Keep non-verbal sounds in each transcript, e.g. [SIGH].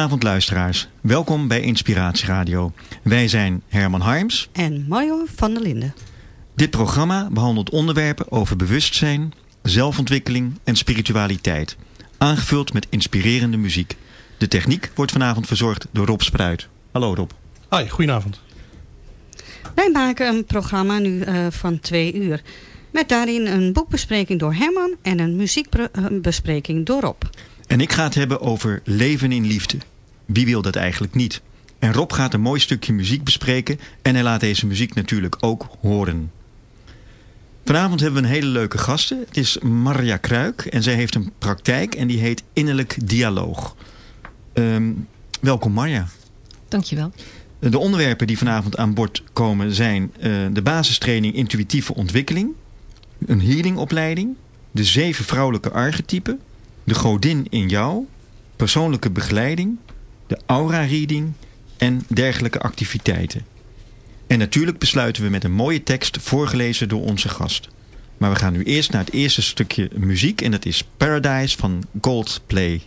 Goedenavond luisteraars, welkom bij Inspiratie Radio. Wij zijn Herman Harms. En Mario van der Linden. Dit programma behandelt onderwerpen over bewustzijn, zelfontwikkeling en spiritualiteit. Aangevuld met inspirerende muziek. De techniek wordt vanavond verzorgd door Rob Spruit. Hallo Rob. Hoi, goedenavond. Wij maken een programma nu eh, van twee uur. Met daarin een boekbespreking door Herman en een muziekbespreking door Rob. En ik ga het hebben over leven in liefde. Wie wil dat eigenlijk niet? En Rob gaat een mooi stukje muziek bespreken en hij laat deze muziek natuurlijk ook horen. Vanavond hebben we een hele leuke gasten. Het is Marja Kruik en zij heeft een praktijk en die heet Innerlijk Dialoog. Ehm, welkom Marja. Dankjewel. De onderwerpen die vanavond aan bod komen zijn eh, de basistraining intuïtieve ontwikkeling, een healingopleiding, de zeven vrouwelijke archetypen, de godin in jou, persoonlijke begeleiding, de aura-reading en dergelijke activiteiten. En natuurlijk besluiten we met een mooie tekst voorgelezen door onze gast. Maar we gaan nu eerst naar het eerste stukje muziek en dat is Paradise van Goldplay.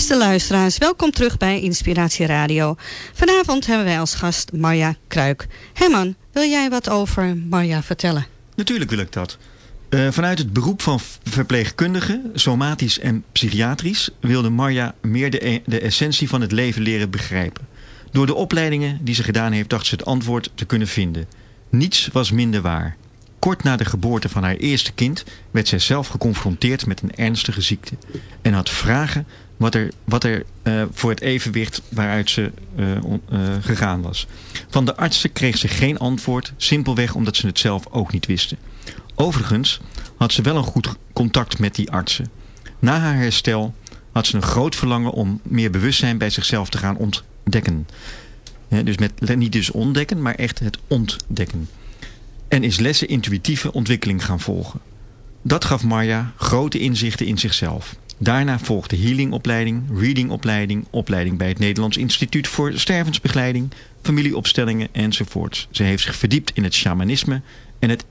Beste luisteraars, welkom terug bij Inspiratie Radio. Vanavond hebben wij als gast Marja Kruik. Herman, wil jij wat over Marja vertellen? Natuurlijk wil ik dat. Uh, vanuit het beroep van verpleegkundige, somatisch en psychiatrisch... wilde Marja meer de, e- de essentie van het leven leren begrijpen. Door de opleidingen die ze gedaan heeft, dacht ze het antwoord te kunnen vinden. Niets was minder waar. Kort na de geboorte van haar eerste kind werd zij zelf geconfronteerd met een ernstige ziekte. En had vragen wat er, wat er uh, voor het evenwicht waaruit ze on, uh, gegaan was. Van de artsen kreeg ze geen antwoord, simpelweg omdat ze het zelf ook niet wisten. Overigens had ze wel een goed contact met die artsen. Na haar herstel had ze een groot verlangen om meer bewustzijn bij zichzelf te gaan ontdekken. Dus niet dus ontdekken, maar echt het ontdekken. En is lessen intuïtieve ontwikkeling gaan volgen. Dat gaf Marja grote inzichten in zichzelf. Daarna volgde healingopleiding, readingopleiding, opleiding bij het Nederlands Instituut voor Stervensbegeleiding, familieopstellingen enzovoorts. Ze heeft zich verdiept in het shamanisme en het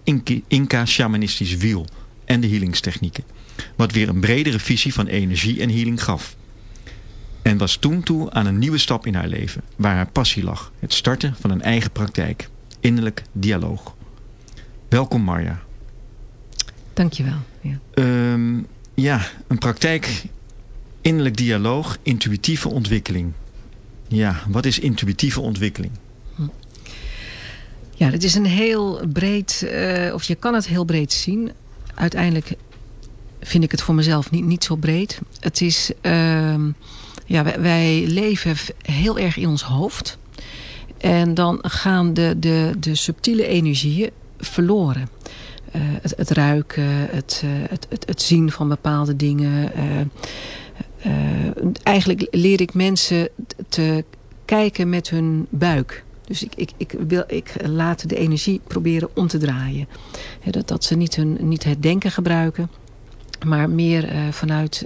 Inca-shamanistisch wiel en de healingstechnieken. Wat weer een bredere visie van energie en healing gaf. En was toen toe aan een nieuwe stap in haar leven, waar haar passie lag. Het starten van een eigen praktijk. Innerlijk dialoog. Welkom Marja. Dankjewel. Ja. Um, ja, een praktijk, innerlijk dialoog, intuïtieve ontwikkeling. Ja, wat is intuïtieve ontwikkeling? Ja, het is een heel breed, uh, of je kan het heel breed zien. Uiteindelijk vind ik het voor mezelf niet, niet zo breed. Het is, uh, ja, wij, wij, leven heel erg in ons hoofd. En dan gaan de, de, de subtiele energieën verloren. Uh, het, ruiken, het, uh, het, het, het, zien van bepaalde dingen. Uh, eigenlijk leer ik mensen te kijken met hun buik. Dus ik, ik, ik, wil, ik laat de energie proberen om te draaien. dat, dat ze niet, hun, niet het denken gebruiken, maar meer vanuit,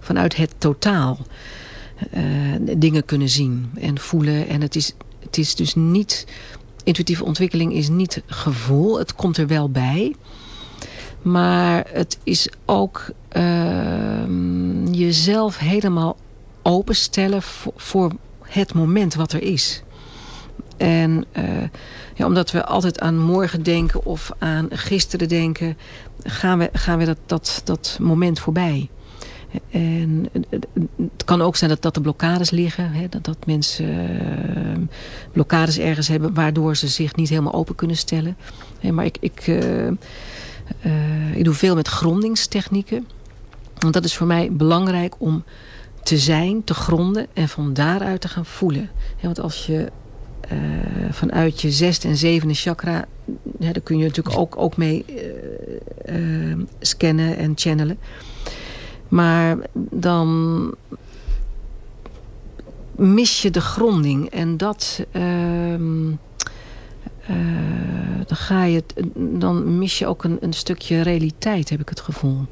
vanuit het totaal dingen kunnen zien en voelen. En het is, het is dus niet intuïtieve ontwikkeling is niet gevoel. Het komt er wel bij. Maar het is ook uh, jezelf helemaal openstellen voor, het moment wat er is. En uh, ja, omdat we altijd aan morgen denken of aan gisteren denken... gaan we, gaan we dat, dat, dat moment voorbij. En het kan ook zijn dat, dat er blokkades liggen. Hè, dat, dat mensen uh, blokkades ergens hebben... waardoor ze zich niet helemaal open kunnen stellen. Maar ik, ik, uh, uh, ik doe veel met grondingstechnieken. Want dat is voor mij belangrijk om te zijn, te gronden... en van daaruit te gaan voelen. Want als je vanuit je zesde en zevende chakra... Daar kun je natuurlijk ook, ook mee scannen en channelen... Maar dan mis je de gronding. En dat... Uh, uh, dan, ga je, dan mis je ook een, een stukje realiteit, heb ik het gevoel.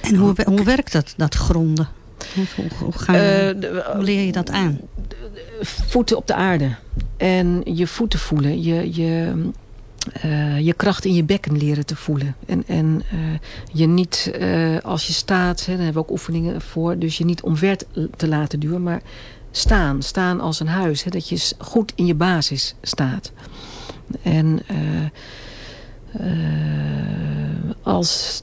En hoe, hoe werkt dat, dat gronden? Hoe, hoe, ga je, uh, hoe leer je dat aan? Voeten op de aarde. En je voeten voelen. Je, je, uh, je kracht in je bekken leren te voelen. En, en uh, je niet, uh, als je staat, hè, daar hebben we ook oefeningen voor... dus je niet omver te laten duwen, maar staan. Staan als een huis. Hè, dat je goed in je basis staat. En als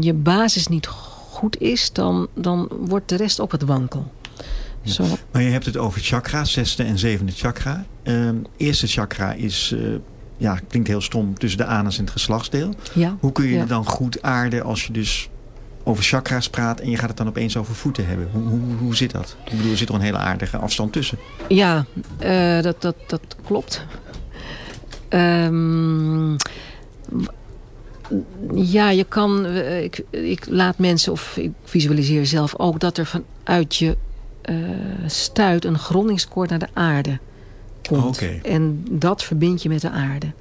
je basis niet goed is... dan, dan wordt de rest op het wankel. Ja. Zo. Maar je hebt het over chakra, zesde en zevende chakra. eerste chakra is ja, klinkt heel stom, tussen de anus en het geslachtsdeel. Ja. Hoe kun je ja. dan goed aarden als je dus over chakra's praat en je gaat het dan opeens over voeten hebben? Hoe, hoe, hoe zit dat? Ik bedoel, er zit er een hele aardige afstand tussen. Ja, uh, dat, dat, dat klopt. Um, ja, je kan... Ik, ik laat mensen, of ik visualiseer zelf ook... dat er vanuit je uh, stuit een grondingskoord naar de aarde komt. Okay. En dat verbind je met de aarde.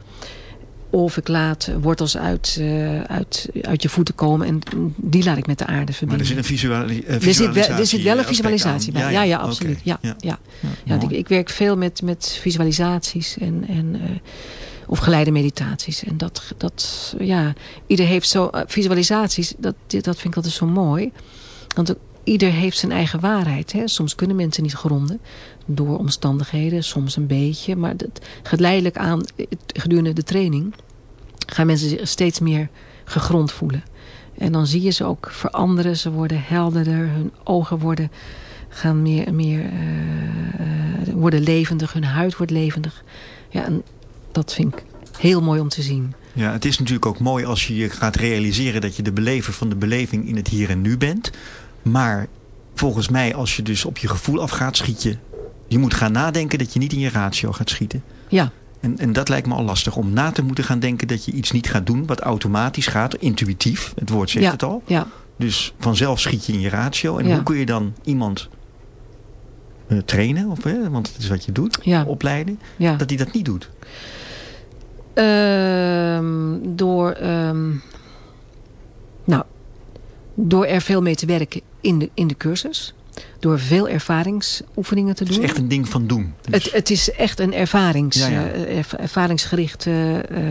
Of ik laat wortels uit, uh, uit, uit je voeten komen en die laat ik met de aarde verbinden. Maar er zit een visuali uh, er zit, wel, er zit wel een visualisatie bij. Ja, ja, ja absoluut. Okay. Ja, ja. ja. ja ik, ik, werk veel met, met visualisaties en, en, uh, of geleide meditaties. En dat, dat ja, ieder heeft zo... visualisaties, dat, dat vind ik altijd zo mooi. Want ieder heeft zijn eigen waarheid. Hè? Soms kunnen mensen niet gronden door omstandigheden, soms een beetje. Maar dat, geleidelijk aan, gedurende de training, gaan mensen zich steeds meer gegrond voelen. En dan zie je ze ook veranderen. Ze worden helderder, hun ogen worden, gaan meer, meer uh, worden levendig, hun huid wordt levendig. Ja, en dat vind ik heel mooi om te zien. Ja, het is natuurlijk ook mooi als je je gaat realiseren dat je de belever van de beleving in het hier en nu bent. Maar volgens mij, als je dus op je gevoel afgaat, schiet je. Je moet gaan nadenken dat je niet in je ratio gaat schieten. Ja. En, en dat lijkt me al lastig. Om na te moeten gaan denken dat je iets niet gaat doen wat automatisch gaat. Intuïtief, het woord zegt ja. het al. Ja. Dus vanzelf schiet je in je ratio. En Ja. hoe kun je dan iemand eh, trainen, of, hè, want het is wat je doet, Ja. opleiden, ja. dat hij dat niet doet? Ehm, door, ehm, nou, door er veel mee te werken in de, in de cursus. Door veel ervaringsoefeningen te Het doen. is echt een ding van doen. Dus- Het, het is echt een ervarings, Ja, ja. eh, erv- ervaringsgerichte eh,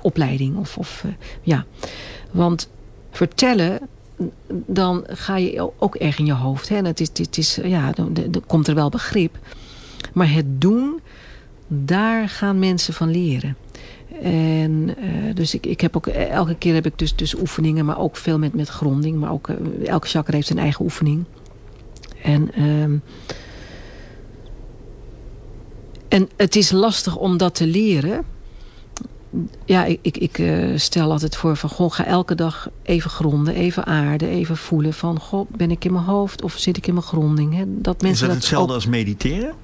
opleiding. Of, of, eh, ja. Want vertellen, dan ga je ook erg in je hoofd. Hè? En het is, het is, ja, dan, komt er wel begrip. Maar het doen, daar gaan mensen van leren. En dus ik, ik heb ook, elke keer heb ik dus, dus oefeningen, maar ook veel met, met gronding. Maar ook, elke chakra heeft zijn eigen oefening. En... ehm, en het is lastig om dat te leren. Ja, ik, ik, ik eh, stel altijd voor van... Goh, ga elke dag even gronden, even aarden, even voelen van... Goh, ben ik in mijn hoofd of zit ik in mijn gronding? Hè? Dat is mensen dat dat hetzelfde ook- als mediteren?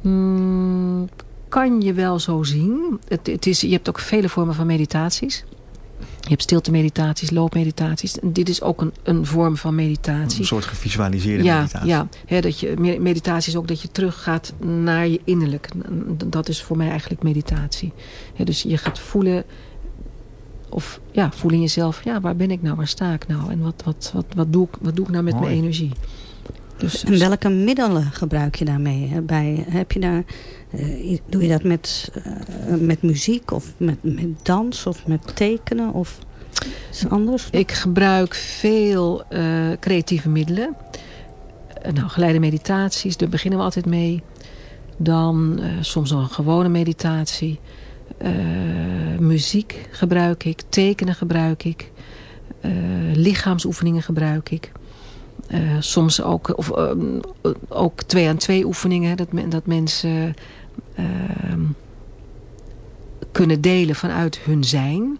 Mm, kan je wel zo zien. Het, het is, je hebt ook vele vormen van meditaties. Je hebt stilte-meditaties, loopmeditaties. En dit is ook een, een vorm van meditatie. Een soort gevisualiseerde ja, meditatie. Ja, hè, dat je, me- meditatie is ook dat je teruggaat naar je innerlijk. Dat is voor mij eigenlijk meditatie. Hè, dus je gaat voelen, of ja, voelen in jezelf, ja, waar ben ik nou, waar sta ik nou? En wat, wat, wat, wat, doe, ik, wat doe ik nou met Mooi. mijn energie? Dus, En welke middelen gebruik je daarmee? Bij, heb je daar, eh, doe je dat met, eh, met muziek of met, met dans of met tekenen of iets anders? Ik gebruik veel eh, creatieve middelen. Nou, geleide meditaties, daar beginnen we altijd mee. Dan soms een gewone meditatie. Muziek gebruik ik. Tekenen gebruik ik. lichaamsoefeningen gebruik ik. Eh, soms ook, of, eh, ook twee aan twee oefeningen. Dat, men- dat mensen ehm, kunnen delen vanuit hun zijn.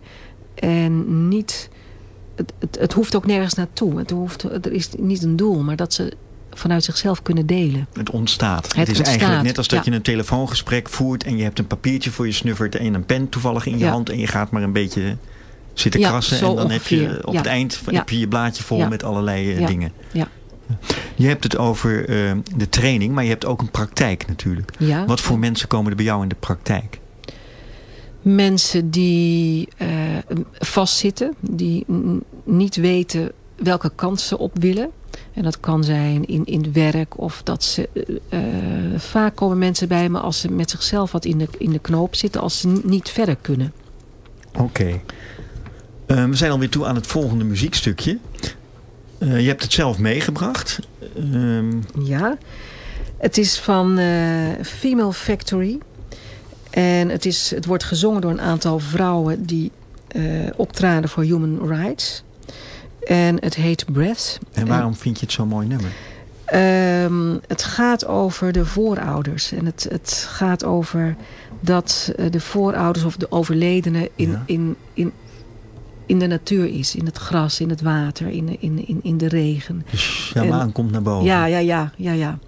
En niet... Het, het, het hoeft ook nergens naartoe. Het hoeft, er is niet een doel, maar dat ze vanuit zichzelf kunnen delen. Het ontstaat. Het, Het is ontstaat, eigenlijk net als dat ja. je een telefoongesprek voert... en je hebt een papiertje voor je snuffert en een pen toevallig in je Ja. hand... en je gaat maar een beetje zitten Ja, krassen... en dan heb je op het eind heb je je blaadje vol met allerlei eh, dingen. Ja. Je hebt het over eh, de training, maar je hebt ook een praktijk natuurlijk. Ja. Wat voor mensen komen er bij jou in de praktijk? Mensen die eh, vastzitten, die niet weten welke kant ze op willen. En dat kan zijn in, in werk of dat ze... eh, vaak komen mensen bij me als ze met zichzelf wat in de, in de knoop zitten... als ze niet verder kunnen. Oké. Eh, we zijn alweer toe aan het volgende muziekstukje. Eh, je hebt het zelf meegebracht. Ehm, Ja, het is van eh, Female Factory. En het, is, het wordt gezongen door een aantal vrouwen die optraden voor Human Rights. En het heet Breath. en waarom vind je het zo'n mooi nummer? Ehm, het gaat over de voorouders. En het, het gaat over dat de voorouders of de overledene in, Ja. in, in, in de natuur is. In het gras, in het water, in, in, in, in de regen. De shamaan komt naar boven. Ja, ja, ja, ja, ja.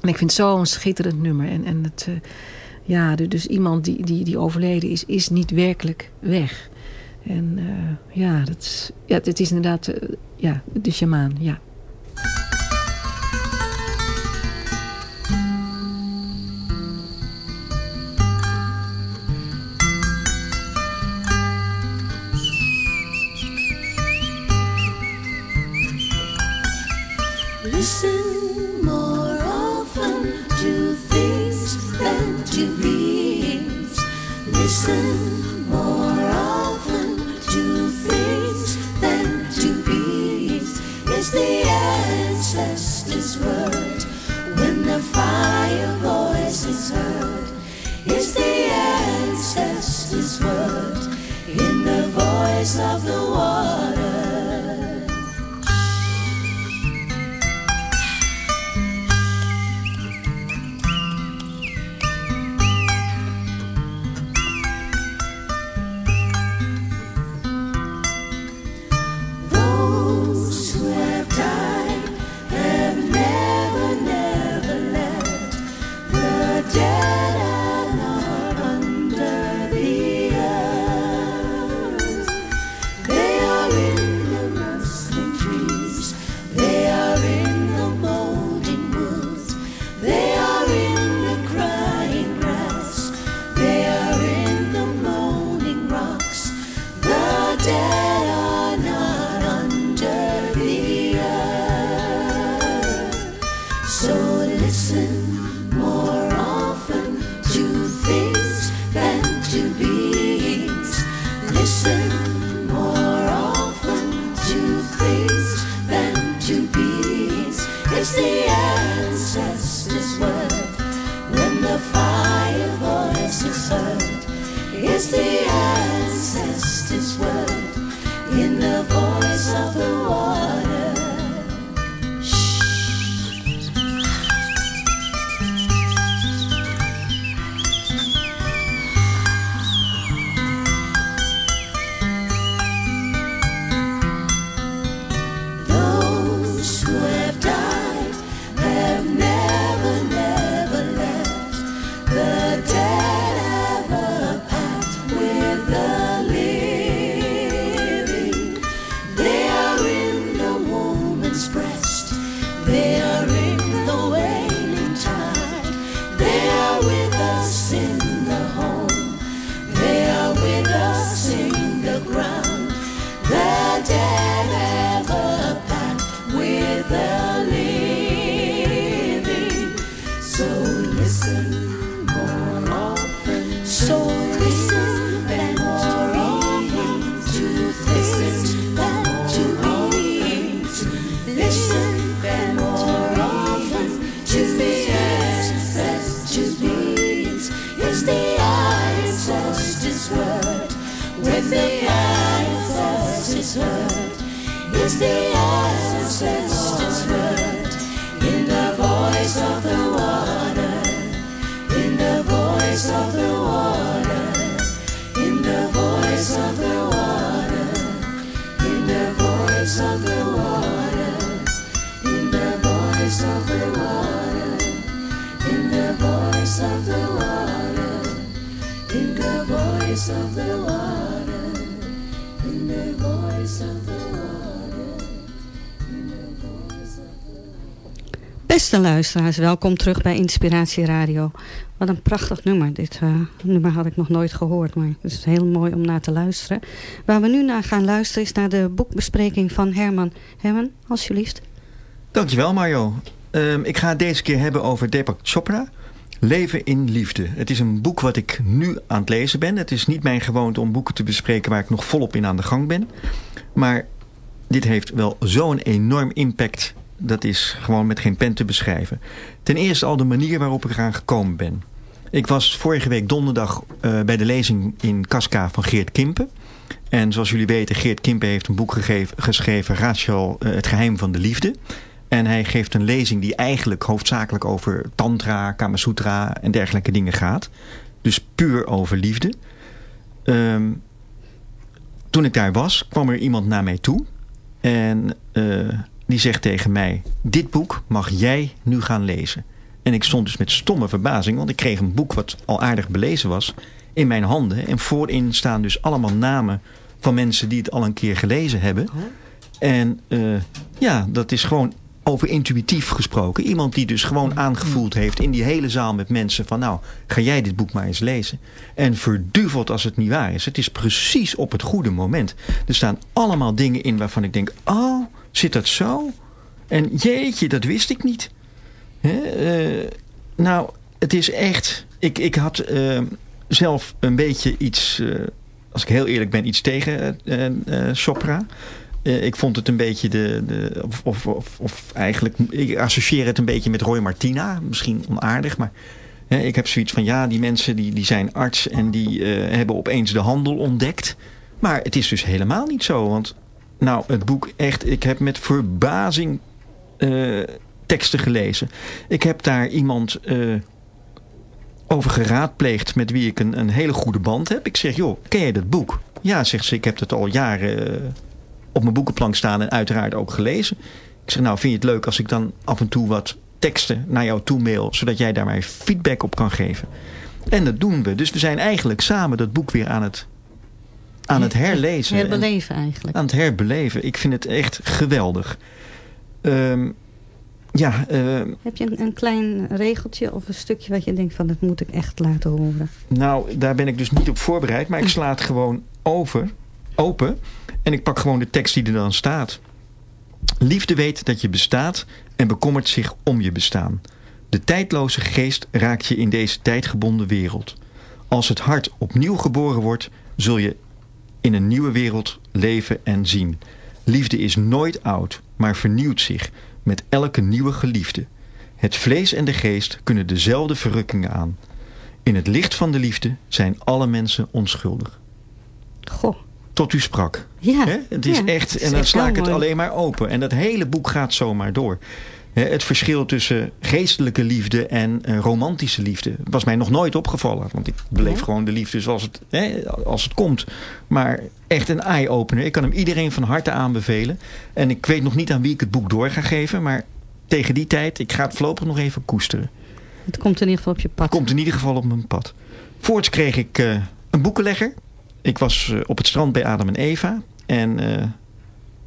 En ik vind het zo'n schitterend nummer. En, en het, eh, ja, du- dus iemand die, die, die overleden is, is niet werkelijk weg. En eh, ja, dat is, ja, het is inderdaad eh, ja, de shamaan, ja. Listen more often to things than to beings. Listen more often to things than to beings. Is the ancestors' word. Beste luisteraars, welkom terug bij Inspiratie Radio. Wat een prachtig nummer. Dit eh, nummer had ik nog nooit gehoord, maar het is heel mooi om naar te luisteren. Waar we nu naar gaan luisteren is naar de boekbespreking van Herman. Herman, alsjeblieft. Dankjewel Mario. Ehm, ik ga het deze keer hebben over Deepak Chopra. Leven in Liefde. Het is een boek wat ik nu aan het lezen ben. Het is niet mijn gewoonte om boeken te bespreken waar ik nog volop in aan de gang ben. Maar dit heeft wel zo'n enorm impact. Dat is gewoon met geen pen te beschrijven. Ten eerste al de manier waarop ik eraan gekomen ben. Ik was vorige week donderdag eh, bij de lezing in Casca van Geert Kimpen. En zoals jullie weten, Geert Kimpen heeft een boek gegeven, geschreven, Rachel, eh, Het geheim van de liefde. En hij geeft een lezing die eigenlijk hoofdzakelijk over tantra, kamasutra en dergelijke dingen gaat. Dus puur over liefde. Ehm, toen ik daar was, kwam er iemand naar mij toe. En eh, die zegt tegen mij, dit boek mag jij nu gaan lezen. En ik stond dus met stomme verbazing, want ik kreeg een boek wat al aardig belezen was in mijn handen. En voorin staan dus allemaal namen van mensen die het al een keer gelezen hebben. En eh, ja, dat is gewoon over intuïtief gesproken. Iemand die dus gewoon aangevoeld heeft in die hele zaal met mensen van... nou, ga jij dit boek maar eens lezen. En verduveld als het niet waar is. Het is precies op het goede moment. Er staan allemaal dingen in waarvan ik denk... oh, zit dat zo? En jeetje, dat wist ik niet. Hè? eh, nou, het is echt... Ik, ik had eh, zelf een beetje iets... eh, als ik heel eerlijk ben, iets tegen. Eh, ik vond het een beetje de... de of, of, of, eigenlijk... Ik associeer het een beetje met Roy Martina. Misschien onaardig, maar... hè, ik heb zoiets van, ja, die mensen die, die zijn arts... en die hebben opeens de handel ontdekt. Maar het is dus helemaal niet zo. Want, nou, het boek echt... Ik heb met verbazing eh, teksten gelezen. Ik heb daar iemand... eh, over geraadpleegd met wie ik een, hele goede band heb. Ik zeg, joh, ken je dat boek? Ja, zegt ze, ik heb het al jaren eh, op mijn boekenplank staan en uiteraard ook gelezen. Ik zeg, nou, vind je het leuk als ik dan af en toe wat teksten naar jou toe mail, zodat jij daar mij feedback op kan geven? En dat doen we. Dus we zijn eigenlijk samen dat boek weer aan het, aan het herlezen. En- Herbeleven eigenlijk. aan het herbeleven. Ik vind het echt geweldig. Ehm, ja, ehm, Heb je een, een klein regeltje of een stukje wat je denkt van... dat moet ik echt laten horen? nou, daar ben ik dus niet op voorbereid. Maar ik sla het gewoon over, open. En ik pak gewoon de tekst die er dan staat. Liefde weet dat je bestaat en bekommert zich om je bestaan. De tijdloze geest raakt je in deze tijdgebonden wereld. Als het hart opnieuw geboren wordt, zul je in een nieuwe wereld leven en zien. Liefde is nooit oud, maar vernieuwt zich met elke nieuwe geliefde. Het vlees en de geest kunnen dezelfde verrukkingen aan. In het licht van de liefde zijn alle mensen onschuldig. Goh. Tot u sprak. Ja. Het is ja, echt, en dan sla ik het alleen maar open. En dat hele boek gaat zomaar door. Het verschil tussen geestelijke liefde en eh, romantische liefde was mij nog nooit opgevallen. Want ik beleef gewoon de liefde zoals het, hè, als het komt. Maar echt een eye-opener. Ik kan hem iedereen van harte aanbevelen. En ik weet nog niet aan wie ik het boek door ga geven. Maar tegen die tijd, ik ga het voorlopig nog even koesteren. Het komt in ieder geval op je pad. Komt in ieder geval op mijn pad. Voorts kreeg ik eh, een boekenlegger. Ik was eh, op het strand bij Adam en Eva. En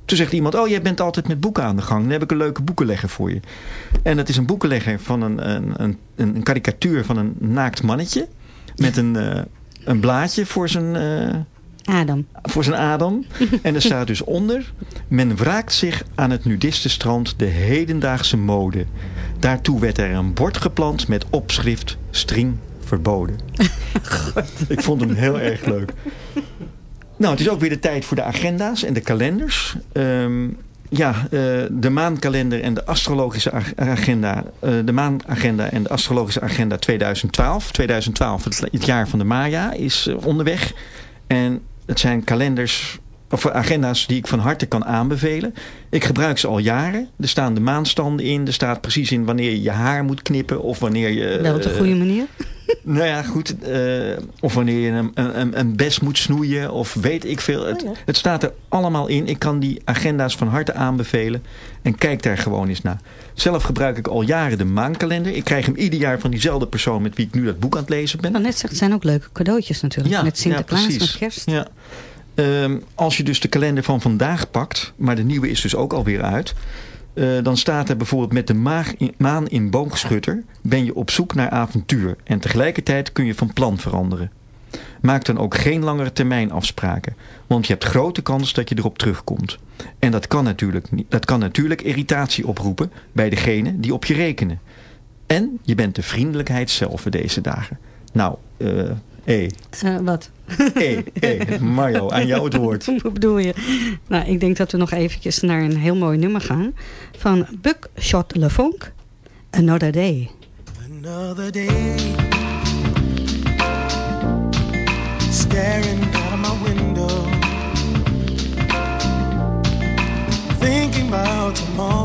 toen zegt iemand... Oh, jij bent altijd met boeken aan de gang. Dan heb ik een leuke boekenlegger voor je. En dat is een boekenlegger van een, een, een, een karikatuur van een naakt mannetje. Met een, eh, een blaadje voor zijn... eh, Adam. voor zijn Adam. En er staat dus onder... Men wraakt zich aan het nudistenstrand de hedendaagse mode. Daartoe werd er een bord geplant met opschrift string verboden. [LAUGHS] Ik vond hem heel erg leuk. Nou, het is ook weer de tijd voor de agenda's en de kalenders. Ehm, ja, eh, de maankalender en de astrologische ag- agenda. eh, de maanagenda en de astrologische agenda 2012. 2012, het, het jaar van de Maya, is eh, onderweg. En het zijn kalenders of agenda's die ik van harte kan aanbevelen. Ik gebruik ze al jaren. Er staan de maanstanden in. Er staat precies in wanneer je je haar moet knippen. Of wanneer je... Wel op de eh, goede manier. [LAUGHS] nou ja, goed. eh, of wanneer je een, een, een bes moet snoeien. Of weet ik veel. Het, Oh ja. het staat er allemaal in. Ik kan die agenda's van harte aanbevelen. En kijk daar gewoon eens naar. Zelf gebruik ik al jaren de maankalender. Ik krijg hem ieder jaar van diezelfde persoon met wie ik nu dat boek aan het lezen ben. Maar net zegt, het zijn ook leuke cadeautjes natuurlijk. met Sinterklaas, ja, met kerst. Ja. Ehm, als je dus de kalender van vandaag pakt, maar de nieuwe is dus ook alweer uit. eh, dan staat er bijvoorbeeld met de maan in boogschutter ben je op zoek naar avontuur. En tegelijkertijd kun je van plan veranderen. Maak dan ook geen langere termijn afspraken. Want je hebt grote kans dat je erop terugkomt. En dat kan natuurlijk, dat kan natuurlijk irritatie oproepen bij degene die op je rekenen. En je bent de vriendelijkheid zelf deze dagen. Nou, eh, hé, Eh, wat? Hé, hé, Mario, aan jou het woord. [LAUGHS] Hoe bedoel je? Nou, ik denk dat we nog eventjes naar een heel mooi nummer gaan. Van Buckshot LeFonk, Another Day. Another day, staring out of my window, thinking about tomorrow,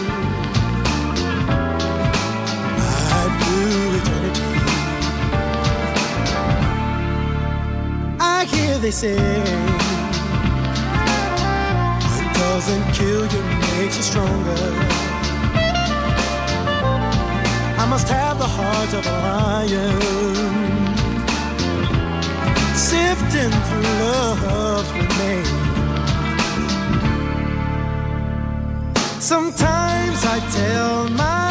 Eternity. I hear they say what doesn't kill you makes you stronger. I must have the heart of a lion, sifting through love's remains. Sometimes I tell off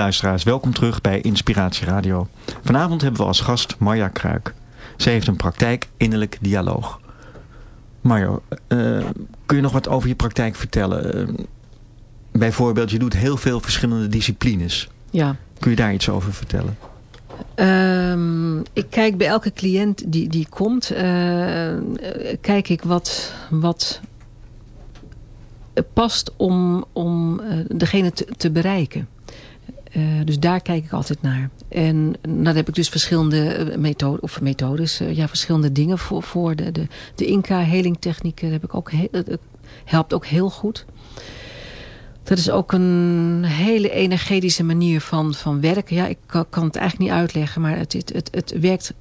Luisteraars, welkom terug bij Inspiratie Radio. Vanavond hebben we als gast Marja Kruik. Zij heeft een praktijk innerlijk dialoog. Marjo, eh, kun je nog wat over je praktijk vertellen? Eh, bijvoorbeeld, je doet heel veel verschillende disciplines. Ja. Kun je daar iets over vertellen? Ehm, ik kijk bij elke cliënt die, die komt, eh, kijk ik wat, wat past om, om degene te, te bereiken. Eh, dus daar kijk ik altijd naar. En dan heb ik dus verschillende methoden, of methodes, eh, ja, verschillende dingen voor. voor de, de, de Inca-helingtechnieken heb ik ook heel, helpt ook heel goed. Dat is ook een hele energetische manier van, van werken. Ja, ik kan, het eigenlijk niet uitleggen, maar het, het, het, werkt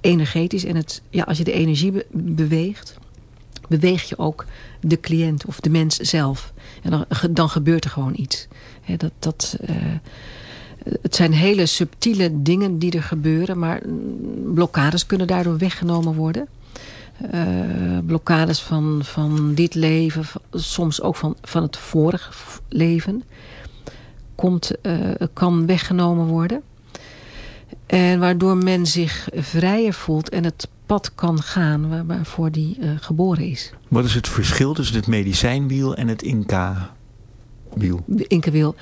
energetisch. En het, ja, als je de energie be- beweegt, beweeg je ook de cliënt of de mens zelf. En dan, dan gebeurt er gewoon iets. Dat, dat, eh, het zijn hele subtiele dingen die er gebeuren, maar blokkades kunnen daardoor weggenomen worden. Eh, blokkades van, van dit leven, soms ook van, van het vorige leven, komt, eh, kan weggenomen worden. En waardoor men zich vrijer voelt en het pad kan gaan waar, waarvoor die geboren is. Wat is het verschil tussen het medicijnwiel en het Inca-wiel? Incawiel.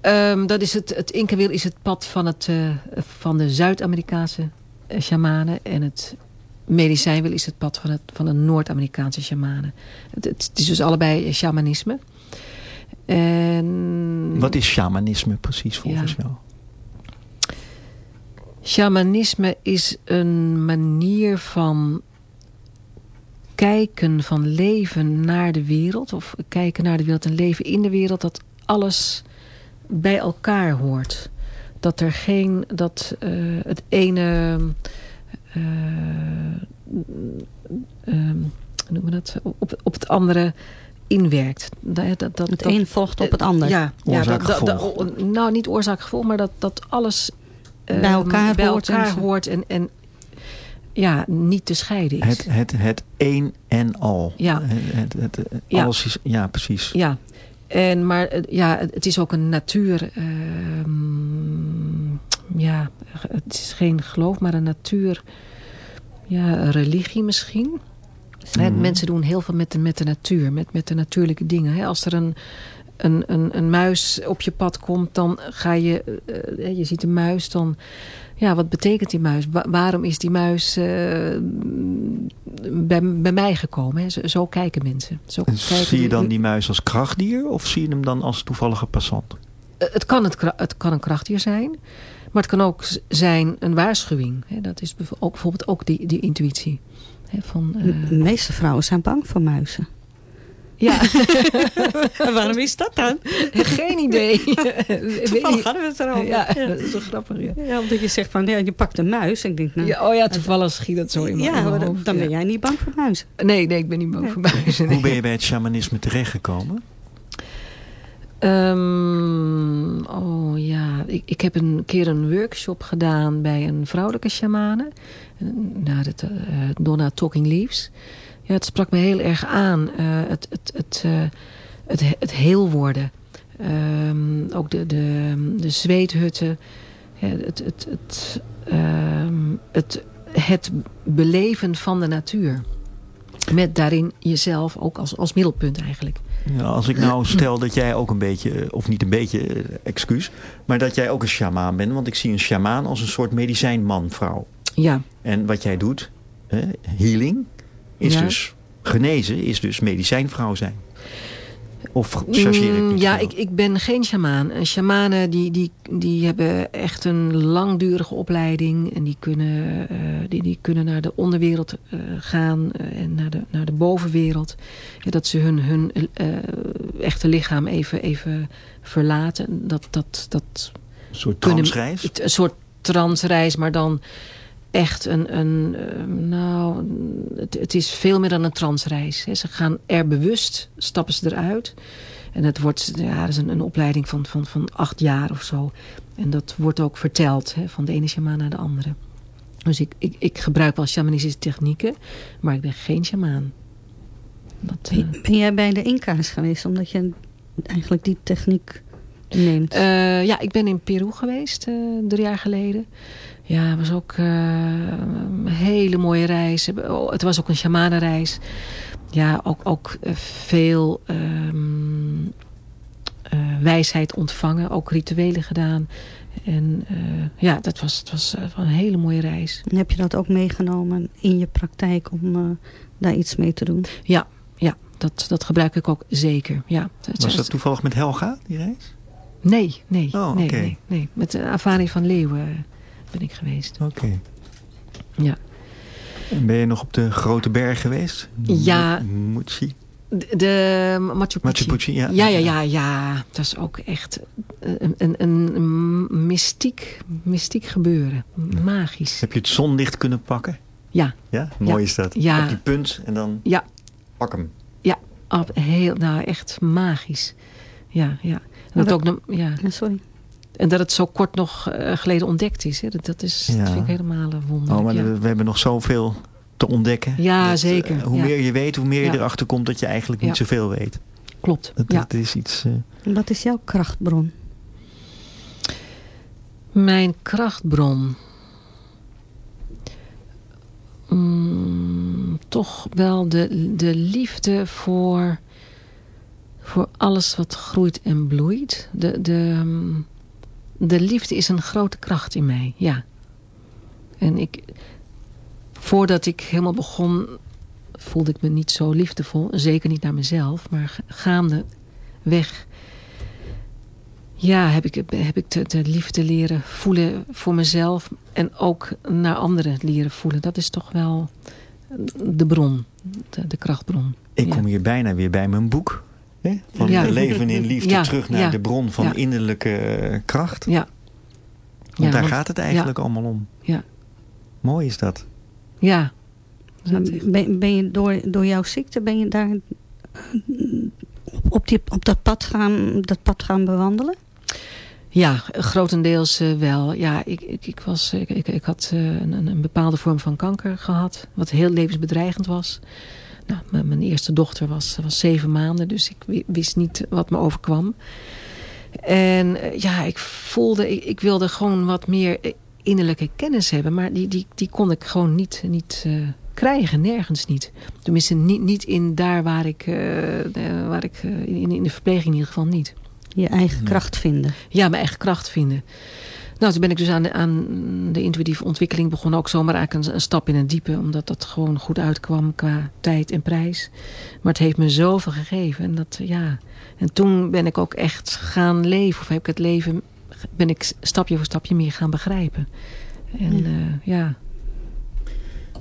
Ehm, dat is het, het Incawiel is het pad van, het, eh, van de Zuid-Amerikaanse eh, shamanen. En het medicijnwiel is het pad van, het, van de Noord-Amerikaanse shamanen. Het, het, is dus allebei eh, shamanisme. En Wat is shamanisme precies volgens Ja. jou? Shamanisme is een manier van kijken, van leven naar de wereld. Of kijken naar de wereld en leven in de wereld. Dat alles bij elkaar hoort. Dat er geen, dat eh, het ene, eh, ehm, hoe noemen we dat, op, op het andere inwerkt. Dat, dat, dat, Het een volgt op het ander. Ja, ja Oorzaak, dat, dat, gevolg. dat- nou, niet oorzaak gevolg, maar dat, dat alles Bij elkaar bij hoort en elkaar hoort en, en ja, niet te scheiden is. Het, het, het een en al. Ja. Het, het, het- Ja. Alles is, ja, precies. Ja, en, maar eh, ja, het is ook een natuur... ehm, ja, het is geen geloof, maar een natuur... Ja, een religie misschien. Mhm. Mensen doen heel veel met de, met de natuur, met, met de natuurlijke dingen. Als er een, een, een, een muis op je pad komt, dan ga je... eh, eh, je ziet een muis, dan... Ja, wat betekent die muis? Wa- waarom is die muis eh, bij, bij mij gekomen? Hè? Zo, zo kijken mensen. Zo En kijken zie je dan die- muis als krachtdier of zie je hem dan als toevallige passant? Eh, Het kan, het, het kan een krachtdier zijn. Maar het kan ook zijn een waarschuwing. Hè, dat is ook, bijvoorbeeld ook die, die intuïtie. Hè, van, eh, De meeste vrouwen zijn bang voor muizen. Ja, En [LAUGHS] waarom is dat dan? geen idee. Weet [LAUGHS] Toevallig [LAUGHS] hadden we het erover. Ja, Ja. dat is zo grappig. Ja. Ja, omdat je zegt van, ja, je pakt een muis. Ik denk, nou, Ja, oh ja, toevallig schiet dat zo in mijn, ja, hoofd, dan ben jij niet bang voor muizen. Nee, nee, ik ben niet bang voor muizen. nee. Hoe ben je bij het shamanisme terechtgekomen? Ehm, oh ja, ik, ik heb een keer een workshop gedaan bij een vrouwelijke shamane. Nou, dat, eh, Donna Talking Leaves. Ja, het sprak me heel erg aan. eh, het, het, het, eh, het, he- het heel worden. Ehm, ook de, de, de zweethutten. Ja, het, het, het, ehm, het, het beleven van de natuur. Met daarin jezelf ook als, als middelpunt eigenlijk. Ja, als ik nou stel dat jij ook een beetje, of niet een beetje, eh, excuus, maar dat jij ook een sjamaan bent. Want ik zie een sjamaan als een soort medicijnman, vrouw. Ja, En wat jij doet, healing, is Ja. dus genezen, is dus medicijnvrouw zijn. Of chargeer ik Mm, niet Ja, ik, ik ben geen sjamaan. En Shamanen die, die, die hebben echt een langdurige opleiding. En die kunnen, eh, die, die kunnen naar de onderwereld eh, gaan. eh, en naar de, naar de bovenwereld. Ja, dat ze hun, hun echte lichaam even, even verlaten. Dat, dat, dat Een soort transreis? Een soort transreis, maar dan echt een... een eh, nou, het, het is veel meer dan een transreis. Hè. Ze gaan er bewust, stappen ze eruit. En het wordt ja, dat is een, een opleiding van, van, van acht jaar of zo. En dat wordt ook verteld, hè, van de ene shamaan naar de andere. Dus ik, ik, ik gebruik wel shamanistische technieken, maar ik ben geen shamaan. Dat, eh, Ben jij bij de Inca's geweest? Omdat je eigenlijk die techniek neemt. Eh, ja, ik ben in Peru geweest eh, drie jaar geleden. Ja, het was ook eh, een hele mooie reis. Oh, Het was ook een shamanenreis. Ja, ook, ook veel ehm, eh, wijsheid ontvangen. Ook rituelen gedaan. En eh, ja, dat was, het was een hele mooie reis. En heb je dat ook meegenomen in je praktijk om eh, daar iets mee te doen? Ja, ja dat, dat gebruik ik ook zeker. Ja, Was dat toevallig met Helga, die reis? Nee, nee, Oh, nee, nee, nee. Met de Avari van Leeuwen ben ik geweest. Oké. Ja. En Ben je nog op de grote berg geweest? Ja. Muchi? De, de Machu Picchu. Machu Picchu, ja. Ja, ja, ja, ja. Dat is ook echt een, een, een mystiek, mystiek gebeuren. Magisch. Heb je het zonlicht kunnen pakken? Ja, Ja, mooi Ja. is dat. Ja. Op die punt en dan ja, pak hem. ja. Heel, nou, echt magisch. Ja, ja. Dat, ook, nog- ja. Sorry. en dat het zo kort nog eh, geleden ontdekt is. Hè. Dat, dat, is Ja. dat vind ik helemaal een wonder. Oh, maar ja. we we hebben nog zoveel te ontdekken. Ja, Dat, zeker. eh, hoe Ja. meer je weet, hoe meer je Ja. erachter komt dat je eigenlijk niet Ja. zoveel weet. Klopt. Dat, ja. dat is iets... eh, Wat is jouw krachtbron? Mijn krachtbron. Mm, toch wel de, de liefde voor, voor alles wat groeit en bloeit. De, de, de liefde is een grote kracht in mij, ja. En ik, voordat ik helemaal begon, voelde ik me niet zo liefdevol. Zeker niet naar mezelf, maar gaandeweg ja, heb ik, heb ik de, de liefde leren voelen voor mezelf. En ook naar anderen leren voelen. Dat is toch wel de bron. De, de krachtbron. ik Ja. kom hier bijna weer bij mijn boek. Hè? Van Ja. leven in liefde Ja, terug naar ja. de bron van Ja. innerlijke eh, kracht. Ja. Want Ja, daar want- gaat het eigenlijk allemaal om. Ja. Mooi is dat. Ja. Dat- Ben, ben je door, door jouw ziekte ben je daar eh, op, die, op dat, pad gaan, dat pad gaan bewandelen? Ja, grotendeels eh, wel. Ja, ik, ik, ik, was, ik, ik, ik had eh, een, een- een bepaalde vorm van kanker gehad. Wat heel levensbedreigend was. Nou, mijn, mijn eerste dochter was, was zeven maanden. Dus ik wi- wist niet wat me overkwam. En eh, ja, ik voelde... Ik, ik wilde gewoon wat meer eh, innerlijke kennis hebben. Maar die, die, die kon ik gewoon niet, niet eh, krijgen. Nergens niet. Tenminste, niet, niet in daar waar ik... waar ik in, in de verpleging in ieder geval niet Je eigen kracht vinden. ja, mijn eigen kracht vinden. Nou, toen ben ik dus aan de, aan de intuïtieve ontwikkeling begonnen. Ook zomaar eigenlijk een, een stap in het diepe. Omdat dat gewoon goed uitkwam qua tijd en prijs. Maar het heeft me zoveel gegeven. En, dat, ja. en toen ben ik ook echt gaan leven. Of heb ik het leven ben ik stapje voor stapje meer gaan begrijpen. En Ja. ja, ja.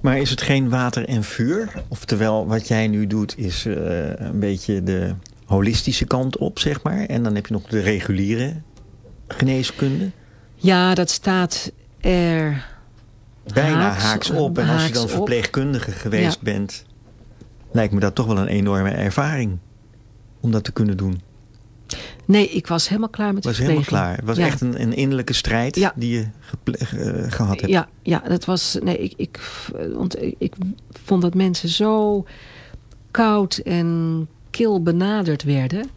Maar is het geen water en vuur? Oftewel, wat jij nu doet is eh, een beetje de holistische kant op, zeg maar. En dan heb je nog de reguliere geneeskunde. Ja, dat staat er Bijna Haaks- haaks, op. En als je dan op. verpleegkundige geweest Ja. bent... lijkt me dat toch wel een enorme ervaring. Om dat te kunnen doen. Nee, ik was helemaal klaar met Het de was helemaal klaar. Het was Ja. echt een, een innerlijke strijd Ja. die je eh, gehad hebt. Ja, ja, dat was. Nee, ik, ik, want ik, ik vond dat mensen zo koud en kil benaderd werden.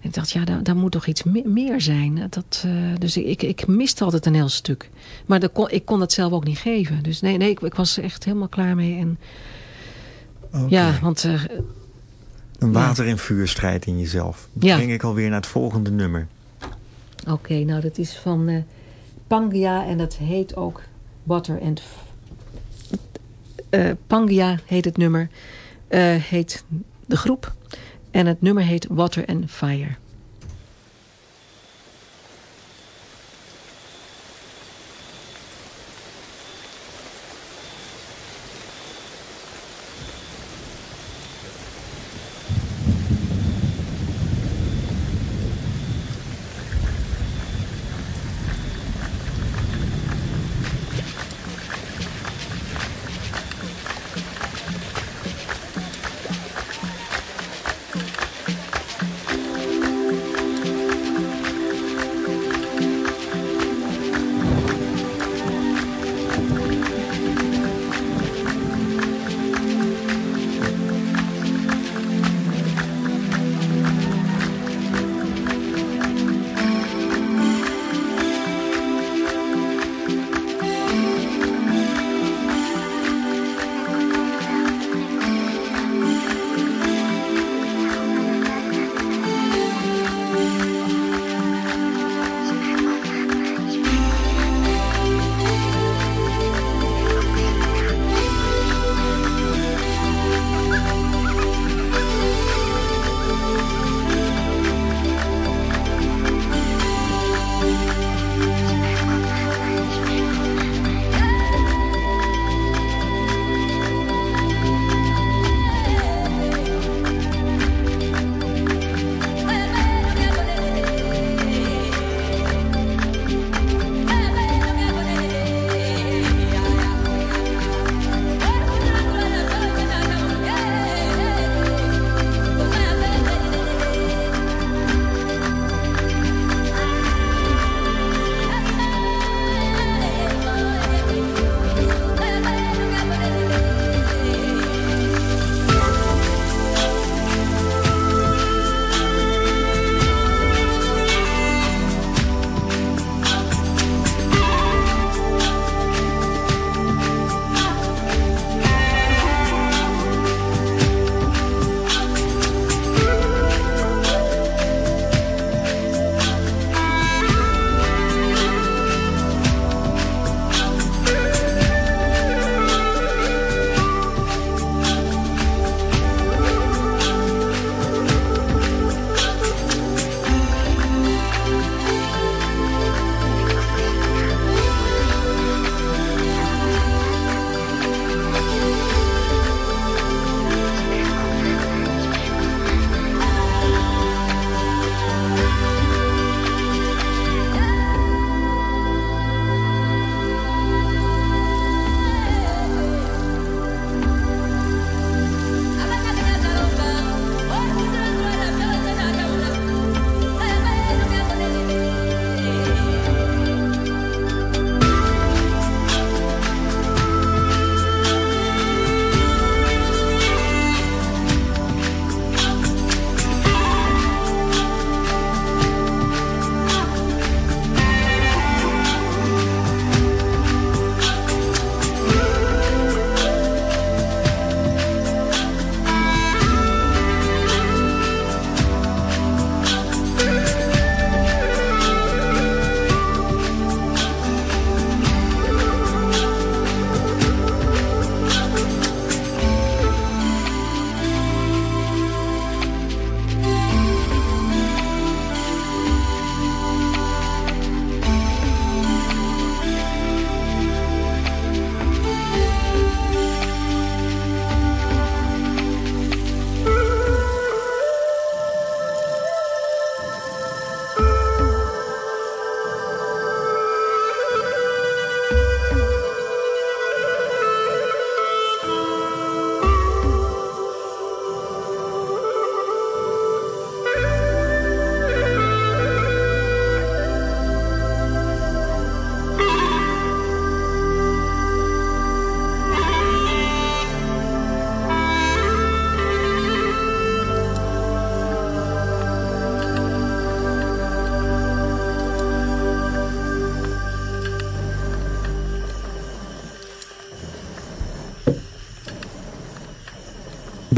En ik dacht, ja, daar, daar moet toch iets me- meer zijn. Dat, eh, dus ik, ik, ik miste altijd een heel stuk. Maar dat kon, ik kon dat zelf ook niet geven. Dus nee, nee ik, ik was er echt helemaal klaar mee. En. Ja, want eh, Een water- en vuurstrijd in jezelf. Dat Ja. breng ik alweer naar het volgende nummer. Oké, nou dat is van eh Pangia en dat heet ook Water and... Pangia heet het nummer, heet de groep. En het nummer heet Water and Fire.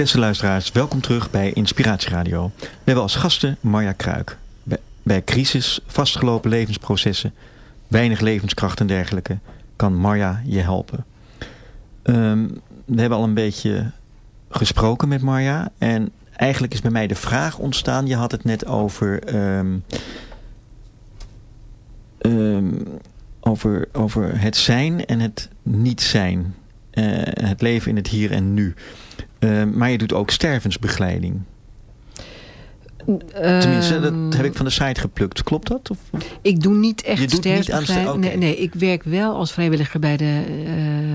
Beste luisteraars, welkom terug bij Inspiratieradio. We hebben als gasten Marja Kruik. Bij, crisis, vastgelopen levensprocessen, weinig levenskracht en dergelijke... kan Marja je helpen. Ehm, we hebben al een beetje gesproken met Marja. En eigenlijk is bij mij de vraag ontstaan... je had het net over... ehm, ehm, over, over het zijn en het niet zijn. Eh, het leven in het hier en nu. Eh, maar je doet ook stervensbegeleiding. Tenminste, dat Ehm, heb ik van de site geplukt. Klopt dat? Of? Ik doe niet echt Je doet niet aan sterfbegeleiding. nee, nee, ik werk wel als vrijwilliger bij de eh,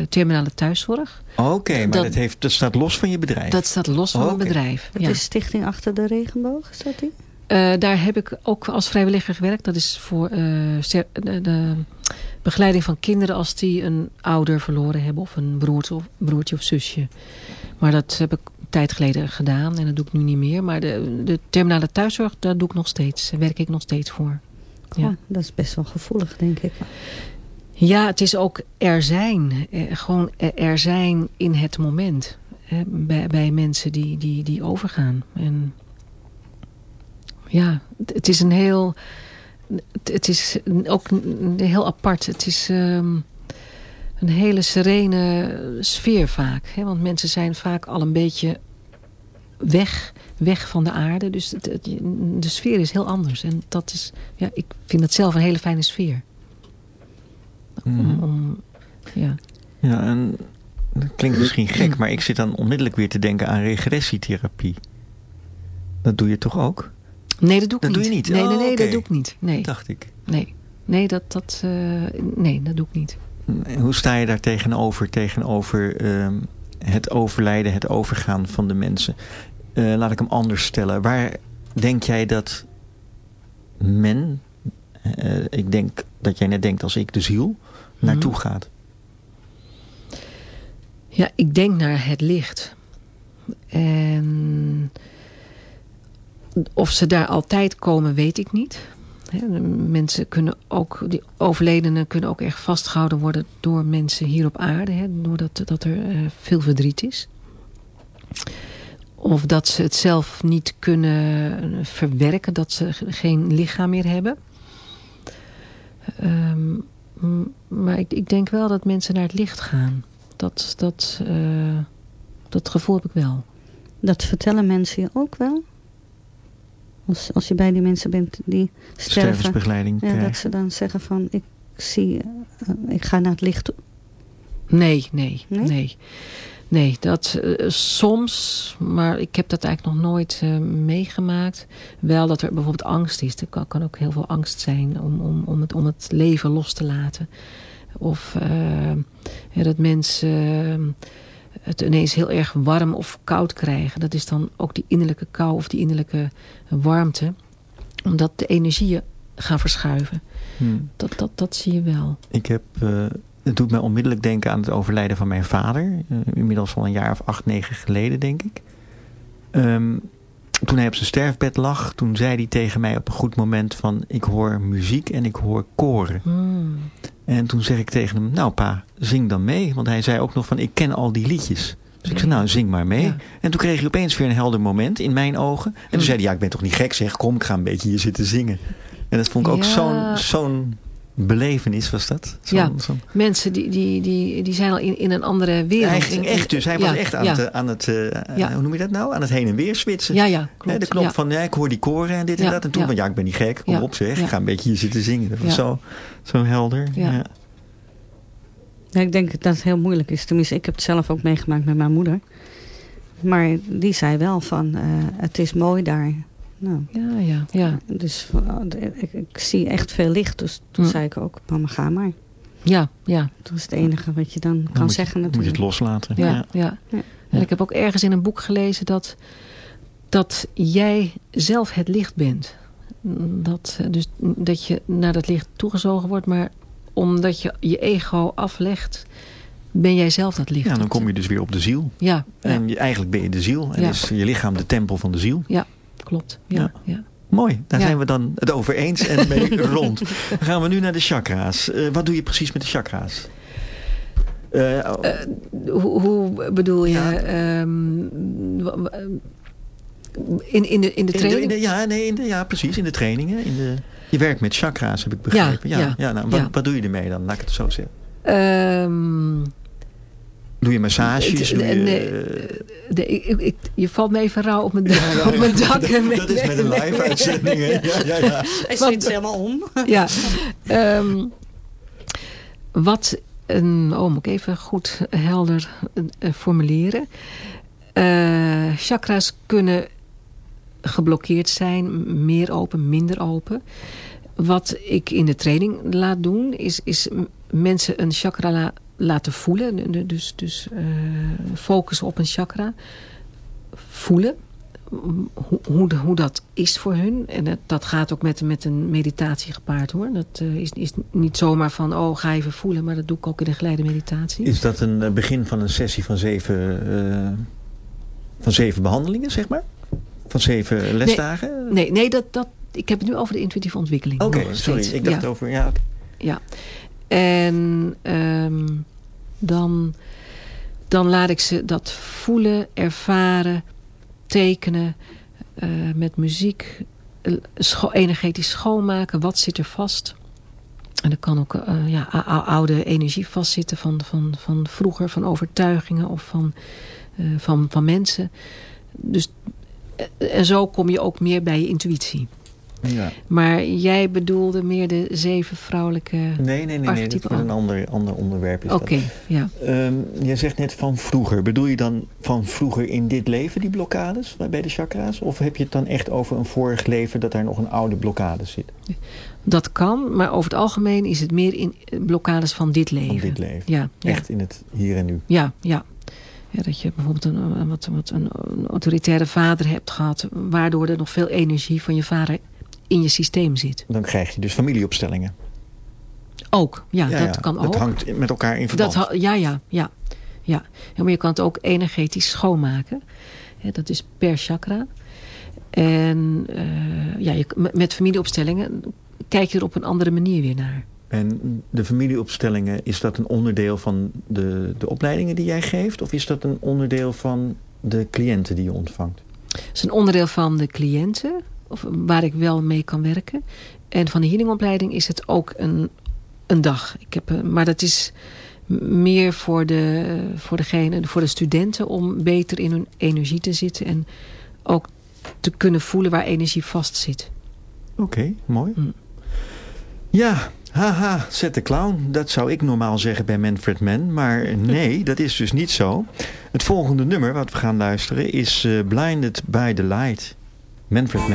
eh, terminale thuiszorg. Oké, maar Dat- dat, heeft, dat staat los van je bedrijf. Dat staat los van Oh, mijn bedrijf. Dat Ja. is Stichting Achter de Regenboog, is dat die? Eh, daar heb ik ook als vrijwilliger gewerkt. Dat is voor eh, de, de begeleiding van kinderen als die een ouder verloren hebben. Of een broertje of, broertje of zusje. Maar dat heb ik een tijd geleden gedaan. En dat doe ik nu niet meer. Maar de, de terminale thuiszorg, daar doe ik nog steeds. Daar werk ik nog steeds voor. Ja. Dat is best wel gevoelig, denk ik. Ja, het is ook er zijn. Eh, gewoon er- zijn in het moment. Bij, bij mensen die, die, die overgaan. En ja, het is een heel... Het, is ook heel apart. Het is ehm, een hele serene sfeer vaak. Hè? Want mensen zijn vaak al een beetje weg, weg van de aarde. Dus het, het- de sfeer is heel anders. En dat is, ja, ik vind het zelf een hele fijne sfeer. Om, om, ja. Ja, en dat klinkt misschien gek, maar ik zit dan onmiddellijk weer te denken aan regressietherapie. Dat doe je toch ook? Nee, dat doe ik Dat niet. doe je niet? Nee, nee, Oh, nee dat doe ik niet. Nee, Dacht ik. nee. nee, dat, dat, eh, nee dat doe ik niet. En Hoe sta je daar tegenover, tegenover ehm, het overlijden, het overgaan van de mensen? Eh, laat ik hem anders stellen. Waar denk jij dat men, eh, ik denk dat jij net denkt als ik, de ziel, naartoe Mhm. gaat? Ja, ik denk naar het licht. En of ze daar altijd komen, weet ik niet. Hè, de mensen kunnen ook, die overledenen kunnen ook echt vastgehouden worden door mensen hier op aarde. Doordat dat er eh, veel verdriet is. Of dat ze het zelf niet kunnen verwerken, dat ze ge- geen lichaam meer hebben. Ehm, maar ik, ik denk wel dat mensen naar het licht gaan. Dat, dat, eh, dat gevoel heb ik wel. Dat vertellen mensen je ook wel? Als, als je bij die mensen bent die sterven. Stervensbegeleiding Ja, dat ze dan zeggen van, ik zie, eh, ik ga naar het licht toe. Nee, nee, Nee? nee. Nee, dat eh, soms, maar ik heb dat eigenlijk nog nooit eh, meegemaakt. Wel dat er bijvoorbeeld angst is. Er kan, kan ook heel veel angst zijn om, om, om, het, om het leven los te laten. Of ja, dat mensen het ineens heel erg warm of koud krijgen. Dat is dan ook die innerlijke kou of die innerlijke warmte. Omdat de energieën gaan verschuiven. Hmm. Dat, dat, dat zie je wel. Ik heb, eh, het doet mij onmiddellijk denken aan het overlijden van mijn vader. eh, inmiddels al een jaar of acht, negen geleden, denk ik. Ehm, toen hij op zijn sterfbed lag, toen zei hij tegen mij op een goed moment van... ik hoor muziek en ik hoor koren. Hmm. En toen zeg ik tegen hem, nou pa, zing dan mee. Want hij zei ook nog van, ik ken al die liedjes. Dus ik zei, nou, zing maar mee. Ja. En toen kreeg hij opeens weer een helder moment in mijn ogen. En toen Mm. zei hij, ja, ik ben toch niet gek zeg. Kom, ik ga een beetje hier zitten zingen. En dat vond ik ook Ja. zo'n zo'n belevenis was dat. Zo'n- Ja. Mensen die, die, die, die zijn al in, in een andere wereld. hij ging echt dus. Hij ja, was echt aan ja. het, eh, aan het eh, Ja. hoe noem je dat nou? Aan het heen en weer switchen. Ja, ja, de knop ja. van, ja, ik hoor die koren en dit en dat. En toen ja. van, ja, ik ben niet gek. Kom Ja, op zeg. ja. Ik ga een beetje hier zitten zingen. Dat was Ja. zo, zo helder. Ja. Ja. Ja, ik denk dat het heel moeilijk is. Tenminste, ik heb het zelf ook meegemaakt met mijn moeder. Maar die zei wel van, eh, het is mooi daar. Nou, Ja, ja, ja. dus uh, ik, ik zie echt veel licht. Dus toen Hm. zei ik ook, mama ga maar. Ja, ja, Dat is het enige wat je dan Dan kan je- zeggen Moet je het natuurlijk. loslaten. ja, Ja. ja. Ja. En ik heb ook ergens in een boek gelezen dat, dat jij zelf het licht bent. Dat, eh, dus dat je naar dat licht toegezogen wordt, maar omdat je je ego aflegt, ben jij zelf dat licht. Ja, dan kom je dus weer op de ziel. Ja, ja, En je, eigenlijk ben je de ziel. En Ja. is je lichaam de tempel van de ziel. Klopt. Ja, Ja. Mooi, daar Ja. zijn we dan het over eens en mee [LAUGHS] rond. Dan gaan we nu naar de chakra's. Eh, wat doe je precies met de chakra's? Eh, Hoe, hoe bedoel je? Ja. ehm, in, in de, in de in de- training? in de- ja, nee, in de, ja, precies. In de trainingen. In de, je werkt met chakra's, heb ik begrepen. Ja, ja, ja, nou, wat, wat doe je ermee dan? Laat ik het zo zeggen. Ehm, Doe je massages? Doe je, Nee, eh, de, ik, ik- je valt me even rauw op mijn, dak- op mijn dak. dat is met een live uitzending. hè? Ja, ja, ja. Hij helemaal om. Ja. Ehm, wat een... Oh, moet ik even goed helder eh, formuleren. Eh, chakra's kunnen geblokkeerd zijn. Meer open, minder open. Wat ik in de training laat doen... is, is mensen een chakra la- laten voelen. Dus, dus eh, focussen op een chakra. Voelen hoe, hoe, hoe dat is voor hun. En dat, dat gaat ook met, met een meditatie gepaard hoor. Dat eh, is, is niet zomaar van, oh ga even voelen. Maar dat doe ik ook in een geleide meditatie. Is dat een eh, begin van een sessie van zeven, van zeven behandelingen, zeg maar? Van zeven lesdagen? Nee, nee dat, dat, ik heb het nu over de intuïtieve ontwikkeling. Oké, sorry. Ik dacht ja, over... Ja, ja. En ehm, dan, dan laat ik ze dat voelen, ervaren, tekenen eh, met muziek. eh, energetisch schoonmaken. Wat zit er vast? En er kan ook eh, ja, ou- ou- oude energie vastzitten van, van, van vroeger, van overtuigingen of van, van, van mensen. Dus, en zo kom je ook meer bij je intuïtie. Ja. Maar jij bedoelde meer de zeven vrouwelijke... Nee, nee, nee. nee dat is een ander, ander onderwerp. Is Oké, ja. Ehm, jij zegt net van vroeger. Bedoel je dan van vroeger in dit leven, die blokkades bij de chakra's? Of heb je het dan echt over een vorig leven dat daar nog een oude blokkade zit? Dat kan, maar over het algemeen is het meer in eh, blokkades van dit leven. Van dit leven. Ja, ja. Echt in het hier en nu. Ja, ja. ja dat je bijvoorbeeld een, een- wat, wat een, een autoritaire vader hebt gehad... waardoor er nog veel energie van je vader in je systeem zit. Dan krijg je dus familieopstellingen. Ook, ja, dat kan ook. Dat hangt met elkaar in Dat verband. ha- ja, ja, ja, ja. Maar je kan het ook energetisch schoonmaken. Dat is per chakra. En eh, ja, je, met- met familieopstellingen kijk je er op een andere manier weer naar. En de familieopstellingen, is dat een onderdeel van de, de opleidingen die jij geeft? Of is dat een onderdeel van de cliënten die je ontvangt? Het is een onderdeel van de cliënten, of waar ik wel mee kan werken. En van de healingopleiding is het ook een, een dag. Ik heb, eh, maar dat is meer voor de, voor, degene, voor de studenten om beter in hun energie te zitten. En ook te kunnen voelen waar energie vast zit. Oké, mooi. Hm. Ja, haha, zet de clown. Dat zou ik normaal zeggen bij Manfred Mann. Maar [LAUGHS] nee, dat is dus niet zo. Het volgende nummer wat we gaan luisteren is eh, Blinded by the Light. Manfred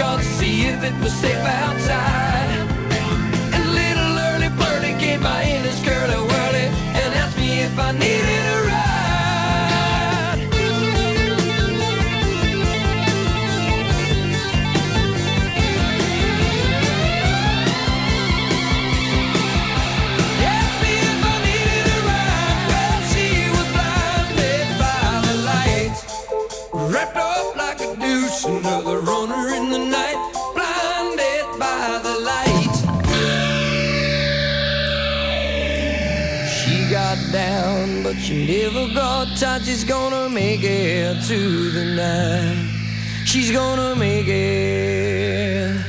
to see if it was safe outside. And little early birdie came by in his curly whirly and asked me if I needed she never got tight. She's gonna make it to the night. She's gonna make it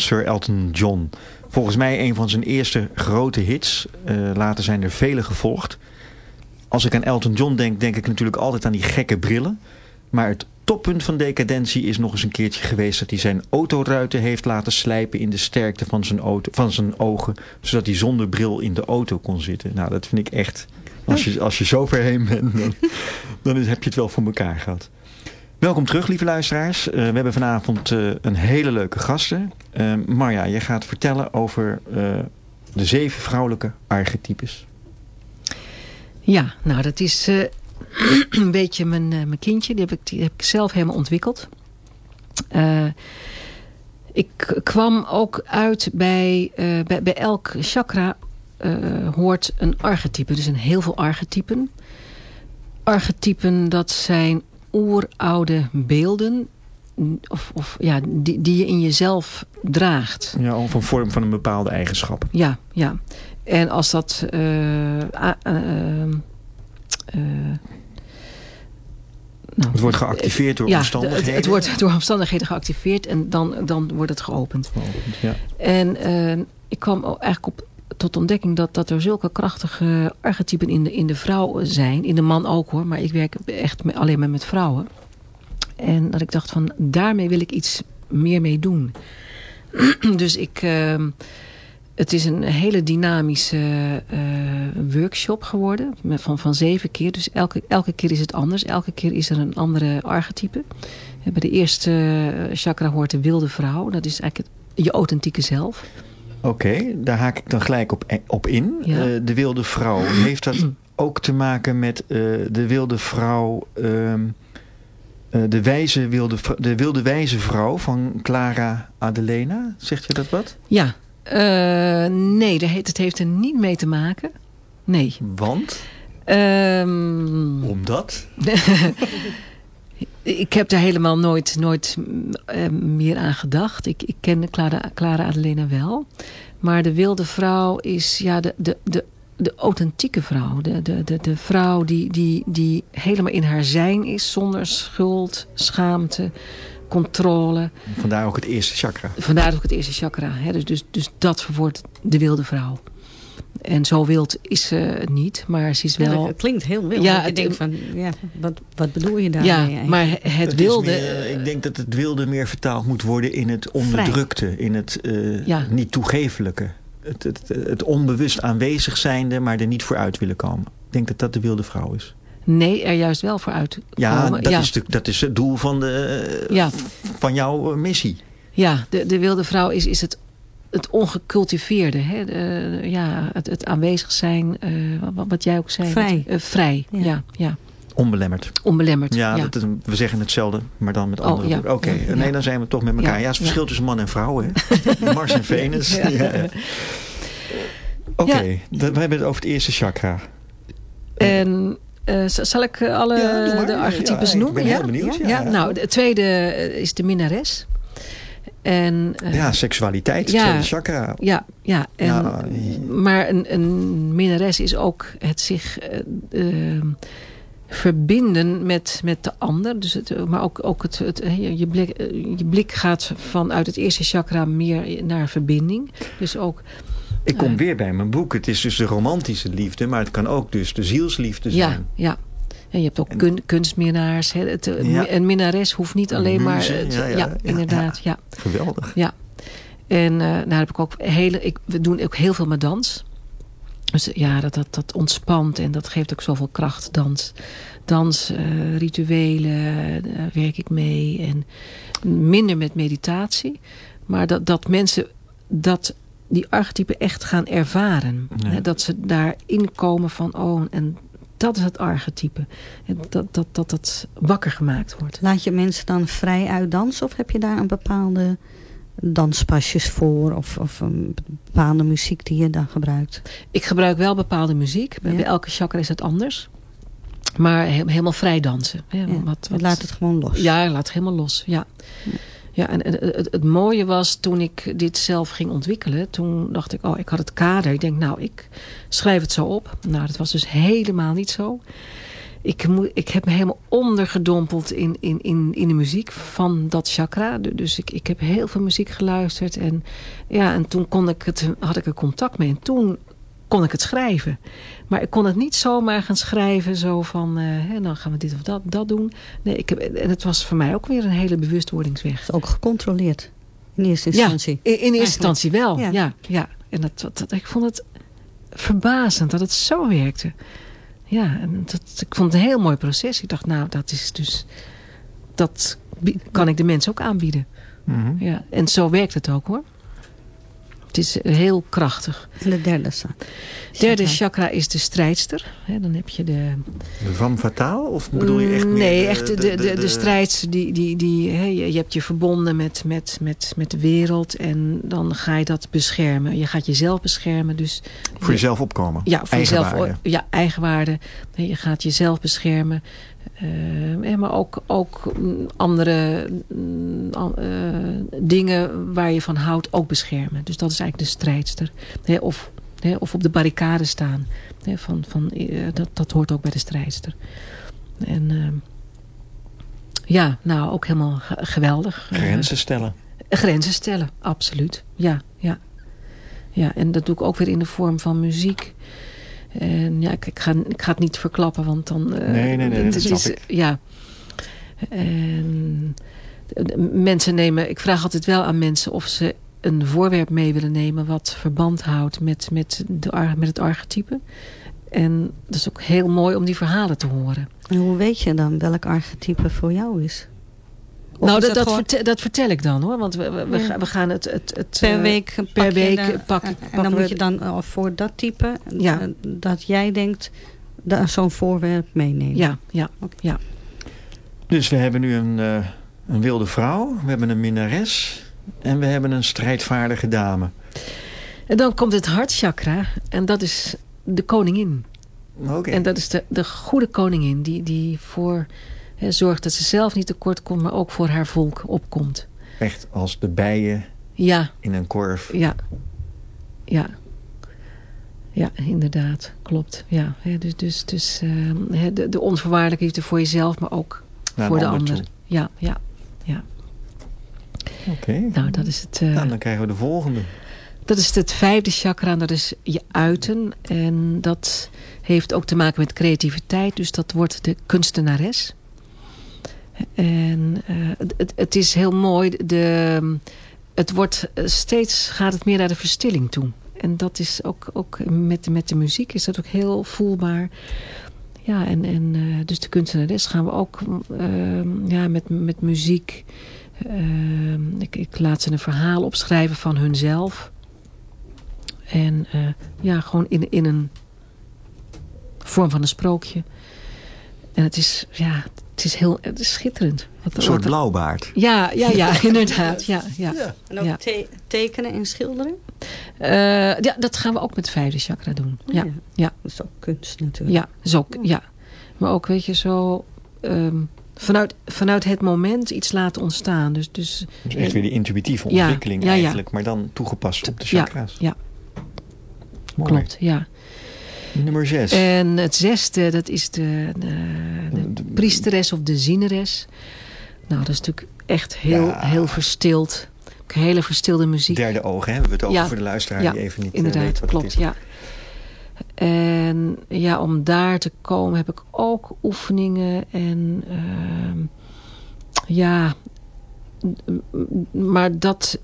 Sir Elton John. Volgens mij een van zijn eerste grote hits. Eh, later zijn er vele gevolgd. Als ik aan Elton John denk, denk ik natuurlijk altijd aan die gekke brillen. Maar het toppunt van decadentie is nog eens een keertje geweest... dat hij zijn autoruiten heeft laten slijpen in de sterkte van zijn, auto, van zijn ogen... zodat hij zonder bril in de auto kon zitten. Nou, dat vind ik echt... Als je, als je zo ver heen bent, dan, dan heb je het wel voor elkaar gehad. Welkom terug, lieve luisteraars. Eh, we hebben vanavond eh, een hele leuke gasten. Eh, Marja, jij gaat vertellen over de zeven vrouwelijke archetypes. Ja, nou dat is [CLEARS THROAT] een beetje mijn, mijn kindje. Die heb, ik, die heb ik zelf helemaal ontwikkeld. Ik kwam ook uit bij, bij, bij elk chakra hoort een archetype. Dus een heel veel archetypen. Archetypen, dat zijn oeroude beelden. Of, of ja, die, die je in jezelf draagt. Ja, of een vorm van een bepaalde eigenschap. Ja, ja. En als dat... eh, eh, eh, nou, Het wordt geactiveerd door ja, omstandigheden. Het, het wordt door omstandigheden geactiveerd en dan, dan wordt het geopend. Ja. En ik kwam ook eigenlijk op, tot ontdekking dat, dat er zulke krachtige archetypen in de, in de vrouw zijn. In de man ook hoor, maar ik werk echt alleen maar met vrouwen. En dat ik dacht van, daarmee wil ik iets meer mee doen. [CLEARS THROAT] dus ik... eh, het is een hele dynamische eh, workshop geworden. Van, van zeven keer. Dus elke, elke keer is het anders. Elke keer is er een andere archetype. Bij de eerste eh, chakra hoort de wilde vrouw. Dat is eigenlijk je authentieke zelf. Oké, daar haak ik dan gelijk op, op in. Ja. Eh, de wilde vrouw. [CLEARS THROAT] Heeft dat ook te maken met eh, de wilde vrouw... ehm, eh, de, wijze wilde, de wilde wijze vrouw van Clara Adelena? Zegt je dat wat? Ja, nee, daar heeft- het heeft er niet mee te maken. Nee. Want? Ehm, Omdat? [LAUGHS] ik heb daar helemaal nooit, nooit eh, meer aan gedacht. Ik, ik ken Clara, Clara Adelena wel. Maar de wilde vrouw is ja, de, de, de, de authentieke vrouw. De, de, de, de vrouw die, die, die helemaal in haar zijn is. Zonder schuld, schaamte, controle. Vandaar ook het eerste chakra. Vandaar ook het eerste chakra. Hè? Dus, dus, dus dat wordt de wilde vrouw. En zo wild is ze niet. Maar ze is Ja, wel... dat klinkt heel wild. Ja, het- denkt van, ja, wat, wat bedoel je daarmee ja, eigenlijk? maar het wilde... meer, ik denk dat het wilde meer vertaald moet worden in het onderdrukte. In het eh, Ja. niet toegefelijke. Het, het, het onbewust aanwezig zijnde, maar er niet voor uit willen komen. Ik denk dat dat de wilde vrouw is. Nee, er juist wel voor uit. Ja, komen. dat, ja. Is de, dat is het doel van, de, Ja. van jouw eh, missie. Ja, de, de wilde vrouw is, is het, het ongecultiveerde. Hè? De, ja, het, het aanwezig zijn, eh, wat, wat jij ook zei. Vrij. Eh, vrij, Ja. ja. ja, Onbelemmerd. Onbelemmerd. Ja, Ja, Dat we zeggen hetzelfde, maar dan met Oh, andere ja. woorden. Oké, Ja, nee, ja. dan zijn we toch met elkaar. Ja, Ja, het is verschil tussen man en vrouw, hè? [LAUGHS] Mars en Venus. Ja. Ja. Oké, Ja. dat- we hebben het over het eerste chakra. En eh, zal ik alle Ja, de archetypes Ja, ik noemen? ben ja? heel benieuwd, ja. Ja, nou, de tweede is de minnares. En, eh, Ja, seksualiteit, het ja. tweede chakra. Ja, ja. En, Ja, maar een, een minnares is ook het zich eh, eh, verbinden met, met de ander. Dus het, maar ook, ook het, het, je, blik, eh, je blik gaat vanuit het eerste chakra meer naar verbinding. Dus ook, Ik kom weer bij mijn boek. Het is dus de romantische liefde, maar het kan ook dus de zielsliefde ja, zijn. Ja. En je hebt ook En- kun, kunstminnaars. Hè. Het, eh, Ja. Een minnares hoeft niet alleen maar... het- ja, inderdaad. Ja. Geweldig. Ja. En eh nou heb ik ook hele, ik, we doen ook heel veel met dans. Dus ja, dat, dat, dat ontspant en dat geeft ook zoveel kracht, dans. Dans, eh, rituelen, daar werk ik mee. En minder met meditatie. Maar dat, dat mensen dat, die archetypen echt gaan ervaren. Ja. Dat ze daarin komen van, oh, en dat is het archetype. Dat, dat, dat dat wakker gemaakt wordt. Laat je mensen dan vrij uitdansen of heb je daar een bepaalde danspasjes voor of, of een bepaalde muziek die je dan gebruikt? Ik gebruik wel bepaalde muziek. Bij, Ja. bij elke chakra is het anders. Maar he- helemaal vrij dansen. Hè, Ja, wat, je laat het gewoon los. Ja, laat het helemaal los. Ja. Ja, en en het, mooie was toen ik dit zelf ging ontwikkelen. Toen dacht ik, oh, ik had het kader. Ik denk, nou, ik schrijf het zo op. Nou, dat was dus helemaal niet zo. ik, moet, ik heb me helemaal ondergedompeld in, in, in, in de muziek van dat chakra. Du- Dus ik, ik heb heel veel muziek geluisterd. En, ja, en toen kon ik het, had ik er contact mee. En toen kon ik het schrijven. Maar ik kon het niet zomaar gaan schrijven. Zo van, eh, hè, dan gaan we dit of dat, dat doen. Nee, ik heb, en het was voor mij ook weer een hele bewustwordingsweg. ook gecontroleerd. In eerste instantie. Ja, in, in eerste Eigenlijk. instantie wel. Ja. Ja, ja, En dat, dat, dat- ik vond het verbazend dat het zo werkte. Ja, en dat, ik vond het een heel mooi proces. Ik dacht, nou, dat is dus... Dat kan ik de mensen ook aanbieden. Mhm. Ja, en zo werkt het ook, hoor. Het is heel krachtig. En de derde staat. Derde chakra is de strijdster. Hè, dan heb je de... De femme fatale? Of bedoel je echt meer Nee, de- echt de, de, de, de strijdster. Die, die, die, hè, je, je hebt je verbonden met, met, met, met de wereld. En dan ga je dat beschermen. Je gaat jezelf beschermen. Dus Voor jezelf opkomen? Ja, voor jezelf. Eigenwaarde. Ja, eigenwaarde. Nee, Je gaat jezelf beschermen. Eh, maar ook, ook mm, andere mm, eh, dingen waar je van houdt ook beschermen. Dus dat is eigenlijk de strijdster. Hè, of, hè, of op de barricade staan. Hè, van, van, eh, dat, dat hoort ook bij de strijdster. En eh, ja, nou ook helemaal ge- geweldig. Grenzen stellen. Grenzen stellen, absoluut. Ja, ja. Ja, en dat doe ik ook weer in de vorm van muziek. En ja, ik, ik, ga, ik ga het niet verklappen, want dan... eh, Nee, nee, nee, het dat snap ik. Ja. En de- mensen nemen... Ik vraag altijd wel aan mensen of ze een voorwerp mee willen nemen... wat verband houdt met, met, de, met het archetype. En dat is ook heel mooi om die verhalen te horen. En hoe weet je dan welk archetype voor jou is? Of nou, dat, dat, gewoon vertel, dat vertel ik dan hoor. Want we, we, we Ja. ga- we gaan het... het, het per eh, week pak per week de- pak- en pakken dan moet je dan eh, voor dat type... Ja. eh, dat jij denkt... zo'n voorwerp meenemen. Ja, ja, Oké. ja. Dus we hebben nu een, eh, een wilde vrouw. We hebben een minnares. En we hebben een strijdvaardige dame. En dan komt het hartchakra. En dat is de koningin. Oké. En dat is de, de goede koningin. Die, die voor zorgt dat ze zelf niet tekort komt. Maar ook voor haar volk opkomt. Echt als de bijen Ja, in een korf. ja. Ja. Ja, inderdaad. Klopt. Ja, dus dus, dus hè, de, de onvoorwaardelijke liefde voor jezelf. Maar ook Naar voor de ander ander. Ja, ja. Oké. Nou, dat is het... eh, Nou, dan krijgen we de volgende. Dat is het vijfde chakra en dat is je uiten. En dat heeft ook te maken met creativiteit. Dus dat wordt de kunstenares. En eh, het, het is heel mooi. De, het wordt eh, steeds gaat het meer naar de verstilling toe. En dat is ook, ook met, met de muziek is dat ook heel voelbaar. Ja, en, en eh, dus de kunstenares gaan we ook eh, ja, met, met muziek. ik, ik laat ze een verhaal opschrijven van hunzelf. En ja, gewoon in, in een vorm van een sprookje. En het is, ja, het is heel het is schitterend. Wat, Een soort wat- blauwbaard. Ja, ja, ja, [LAUGHS] inderdaad. Ja, ja. En ook Ja. te- tekenen en schilderen? Eh, ja, dat gaan we ook met het vijfde chakra doen. Ja, ja, Dat is ook kunst natuurlijk. ja, zo, ja. Maar ook, weet je, zo... ehm, vanuit, vanuit het moment iets laten ontstaan. Dus, dus Dus echt weer die intuïtieve Ja, ontwikkeling ja, ja. eigenlijk. Maar dan toegepast op de Ja, chakra's. ja. Mooi. klopt, ja. Nummer zes. En het zesde, dat is de, de, priesteres of de zieneres. Nou, dat is natuurlijk echt heel, Ja. heel verstild. Ook Hele verstilde muziek. Derde oog, hè? hebben we het over Ja. voor de luisteraar Ja, die even niet eh, Inderdaad, weet wat klopt, het is. ja. En ja, om daar te komen heb ik ook oefeningen en ehm, ja, maar dat,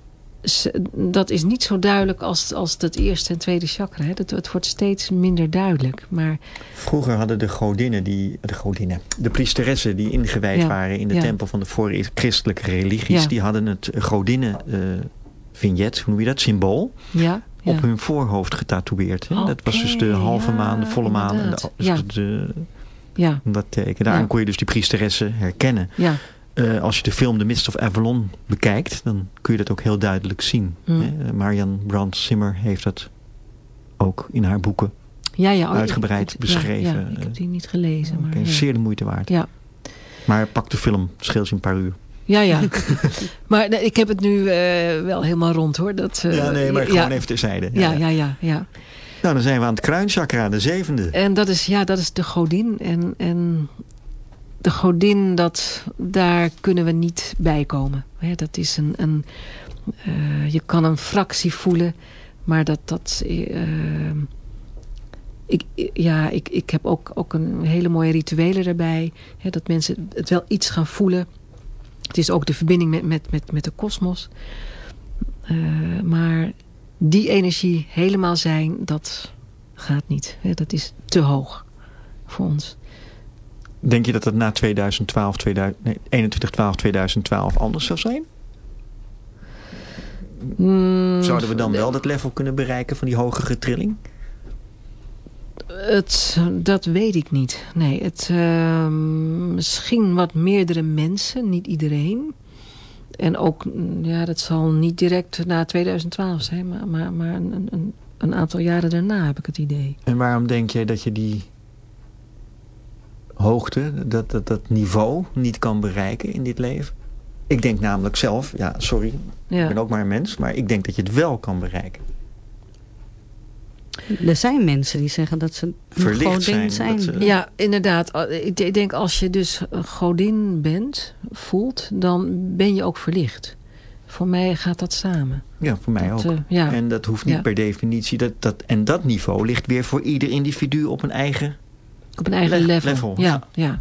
dat is niet zo duidelijk als, als het eerste en tweede chakra. Hè. Dat, het wordt steeds minder duidelijk. Maar Vroeger hadden de godinnen, die, de godinnen, de priesteressen die ingewijd Ja, waren in de ja. tempel van de voor-christelijke religies, Ja. die hadden het godinnen eh vignet, hoe noem je dat, symbool, ja, op hun voorhoofd getatoeëerd. Hè? dat was dus de halve maan, de volle maan en de, dus Ja. de, ja, dat teken. Daaraan kon je dus die priesteressen herkennen. ja, Eh, als je de film The Mist of Avalon bekijkt, dan kun je dat ook heel duidelijk zien. Hmm. Hè? Marian Brandt Simmer heeft dat ook in haar boeken. ja, ja. oh, Uitgebreid ik- beschreven. Ja, ik heb die niet gelezen. Maar, Oké, ja. Zeer de moeite waard. Ja. Maar pak de film, scheelt je een paar uur. Ja, ja. [LAUGHS] maar nee, ik heb het nu eh, wel helemaal rond hoor. Dat, eh, ja, nee, maar gewoon even terzijde. Ja, ja, ja, ja. Nou, dan zijn we aan het kruinchakra, de zevende. En dat is, ja, dat is de godin. En, en de godin, dat, daar kunnen we niet bij komen. Dat is een... een eh, je kan een fractie voelen, maar dat... dat eh, ik, ja, ik, ik heb ook, ook een hele mooie rituelen. Hè, dat mensen het wel iets gaan voelen. Het is ook de verbinding met, met, met, met de kosmos. Eh, maar die energie helemaal zijn, dat gaat niet. Dat is te hoog voor ons. Denk je dat het na 2012, 2000, nee, 21, 12, 2012 anders zou zijn? Mm, Zouden we dan wel dat level kunnen bereiken van die hogere trilling? Het, dat weet ik niet. Nee, het, uh, misschien wat meerdere mensen, niet iedereen. En ook, mm, ja, dat zal niet direct na 2012 zijn, maar, maar, maar een, een, een aantal jaren daarna heb ik het idee. En waarom denk jij dat je die hoogte, dat, dat, dat niveau niet kan bereiken in dit leven? Ik denk namelijk zelf, ja, sorry, Ja. ik ben ook maar een mens, maar ik denk dat je het wel kan bereiken. Er zijn mensen die zeggen dat ze Verlicht godin zijn, zijn. dat ze- Ja, inderdaad. Ik denk als je dus een godin bent, voelt, dan ben je ook verlicht. Voor mij gaat dat samen. Ja, voor mij Dat, ook. eh, ja. En dat hoeft niet Ja. per definitie. Dat, dat, en dat niveau ligt weer voor ieder individu op een eigen... Op een eigen Le- level. level. Ja, ja.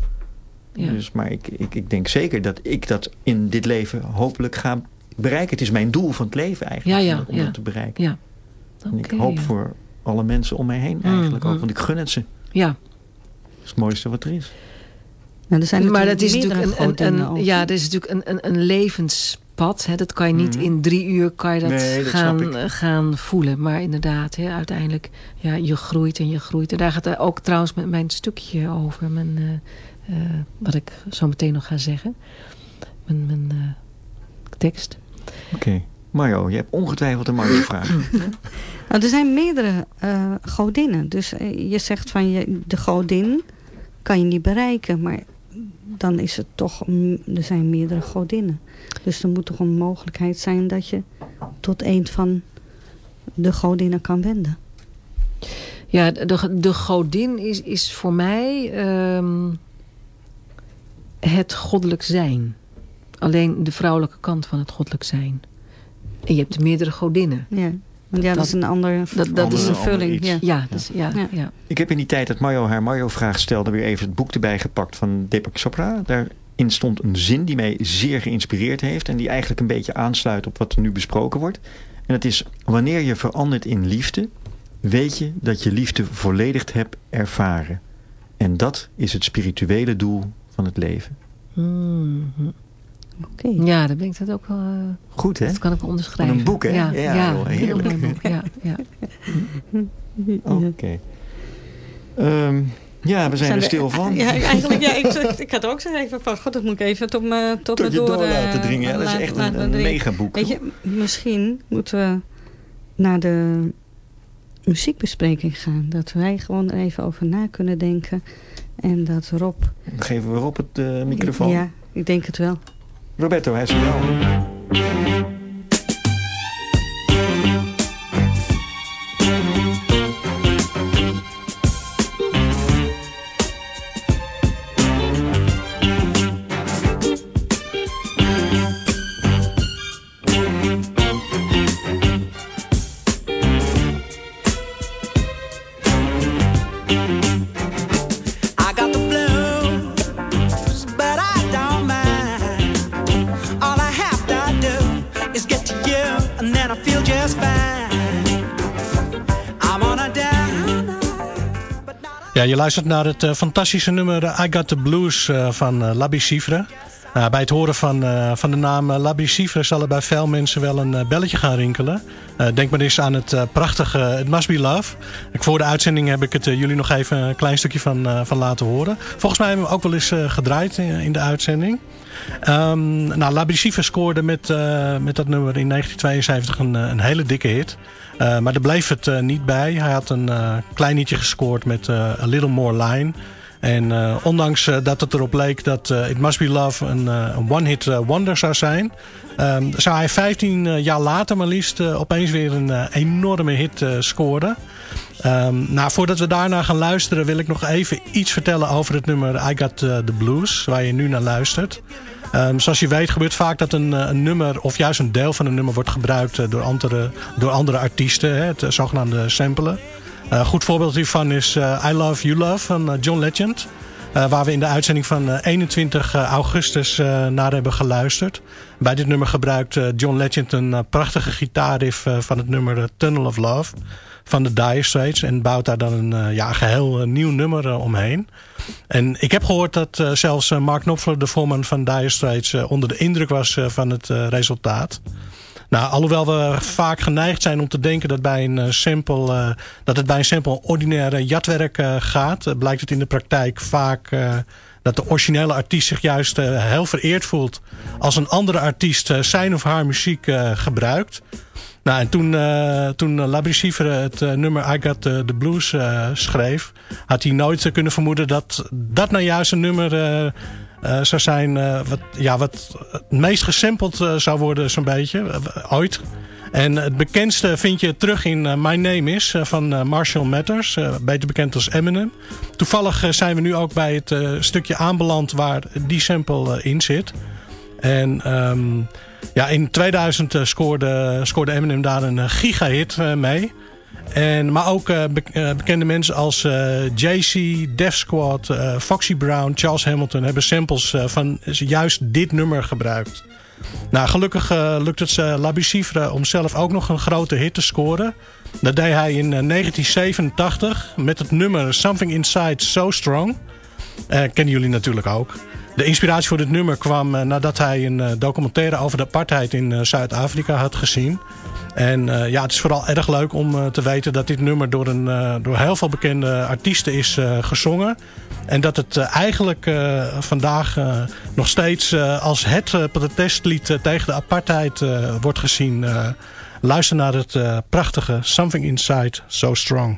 ja. Dus, maar ik, ik, ik denk zeker dat ik dat in dit leven hopelijk ga bereiken. Het is mijn doel van het leven eigenlijk. Ja, ja, om dat, om ja. dat te bereiken. ja. En ik hoop ja. voor alle mensen om mij heen eigenlijk Mm, ook. mm. Want ik gun het ze. Dat Ja, is het mooiste wat er is. Nou, er zijn maar dat is natuurlijk een, een, ja, dat is natuurlijk een, een, een Hè. Dat kan je niet Mhm. in drie uur kan je dat, Nee, dat gaan, eh, gaan voelen. Maar inderdaad, hè, uiteindelijk, ja, je groeit en je groeit. En daar gaat het ook trouwens met mijn stukje over. Mijn, eh, eh, wat ik zo meteen nog ga zeggen. Mijn, mijn eh, tekst. Oké. Mario, je hebt ongetwijfeld een Mario-vraag. [CLEARS THROAT] Nou, er zijn meerdere eh, godinnen. Dus je zegt van je, de godin kan je niet bereiken. Maar dan is het toch, mm, er zijn meerdere godinnen. Dus er moet toch een mogelijkheid zijn dat je tot een van de godinnen kan wenden. Ja, de, de godin is, is voor mij ehm, het goddelijk zijn. Alleen de vrouwelijke kant van het goddelijk zijn. En je hebt meerdere godinnen. Ja, want ja, dat, Dat- is een andere dat- dat is is een vulling. Ja. Ja, dus, ja, Ja. ja. Ik heb in die tijd dat Mario haar Mario-vraag stelde... weer even het boek erbij gepakt van Deepak Chopra. Daarin stond een zin die mij zeer geïnspireerd heeft... en die eigenlijk een beetje aansluit op wat er nu besproken wordt. En dat is... Wanneer je verandert in liefde... weet je dat je liefde volledig hebt ervaren. En dat is het spirituele doel van het leven. Oké. Ja, ben ik dat ook wel... eh, Goed, hè? dat kan ik wel onderschrijven. Een boek, hè? Ja, Ja, ja, joh, een heel heerlijk. mooi boek. Ja, ja. Oké. [LAUGHS] Ehm, ja, we zijn er stil van. Ja, eigenlijk, ja, ik, [LAUGHS] ik had ook zo even van, god, dat moet ik even tot me, tot Tot me door, door eh, laten dringen. Ja, dat is echt een, een megaboek. Weet je, misschien moeten we naar de muziekbespreking gaan. Dat wij gewoon er even over na kunnen denken. En dat Rob... Dan geven we Rob het eh, microfoon. Ja, ik denk het wel. Roberto, hij is er wel. Je luistert naar het eh, fantastische nummer I Got The Blues eh, van eh, Labby Chiffre. Nou, bij het horen van, eh, van de naam Labby Chiffre zal er bij veel mensen wel een eh, belletje gaan rinkelen. Eh, denk maar eens aan het eh, prachtige It Must Be Love. Ik, voor de uitzending heb ik het eh, jullie nog even een klein stukje van, eh, van laten horen. Volgens mij hebben we ook wel eens eh, gedraaid in, de uitzending. Ehm nou, scoorde met, eh, met dat nummer in 1972 een, eh, een hele dikke hit. Maar daar bleef het niet bij. Hij had een klein liedje gescoord met A Little More Line. En eh, ondanks eh, dat het erop leek dat eh, It Must Be Love een, een one-hit eh, wonder zou zijn... ehm, zou hij 15 jaar later maar liefst opeens weer een enorme hit scoren. Ehm, nou, voordat we daarna gaan luisteren wil ik nog even iets vertellen over het nummer I Got the Blues, waar je nu naar luistert. Ehm, zoals je weet gebeurt vaak dat een, een nummer of juist een deel van een nummer wordt gebruikt door andere, door andere artiesten, hè, het zogenaamde samplen. Een goed voorbeeld hiervan is eh, I Love You Love van eh, John Legend. eh, waar we in de uitzending van eh, 21 augustus eh, naar hebben geluisterd. Bij dit nummer gebruikt eh, John Legend een eh, prachtige gitaarriff eh, van het nummer eh, Tunnel of Love van de Dire Straits. En bouwt daar dan een eh, ja, geheel eh, nieuw nummer eh, omheen. En ik heb gehoord dat eh, zelfs eh, Mark Knopfler, de voorman van Dire Straits, eh, onder de indruk was eh, van het eh, resultaat. Nou, alhoewel we vaak geneigd zijn om te denken dat, bij een, eh, sample, eh, dat het bij een sample ordinaire jatwerk eh, gaat, blijkt het in de praktijk vaak dat de originele artiest zich juist heel vereerd voelt als een andere artiest zijn of haar muziek gebruikt. Nou, en toen, eh toen Labri het eh, nummer I Got the, Blues eh, schreef... had hij nooit kunnen vermoeden dat dat nou juist een nummer zou zijn... wat, ja, wat het meest gesampled zou worden zo'n beetje, ooit. En het bekendste vind je terug in My Name Is van Marshall Mathers. eh, beter bekend als Eminem. Toevallig zijn we nu ook bij het stukje aanbeland waar die sample in zit. En ehm, ja, in 2000 eh, scoorde, scoorde Eminem daar een eh, gigahit eh, mee. En, maar ook be- bekende mensen als eh, Jay-Z, Def Squad, Foxy Brown, Charles Hamilton... hebben samples van juist dit nummer gebruikt. Nou, gelukkig lukt het uh, Labicifre om zelf ook nog een grote hit te scoren. Dat deed hij in eh, 1987 met het nummer Something Inside So Strong. Kennen jullie natuurlijk ook. De inspiratie voor dit nummer kwam eh, nadat hij een eh, documentaire over de apartheid in eh, Zuid-Afrika had gezien. En ja, het is vooral erg leuk om te weten dat dit nummer door, een, door heel veel bekende artiesten is gezongen. En dat het eigenlijk vandaag nog steeds als het protestlied tegen de apartheid wordt gezien. Luister naar het prachtige Something Inside So Strong.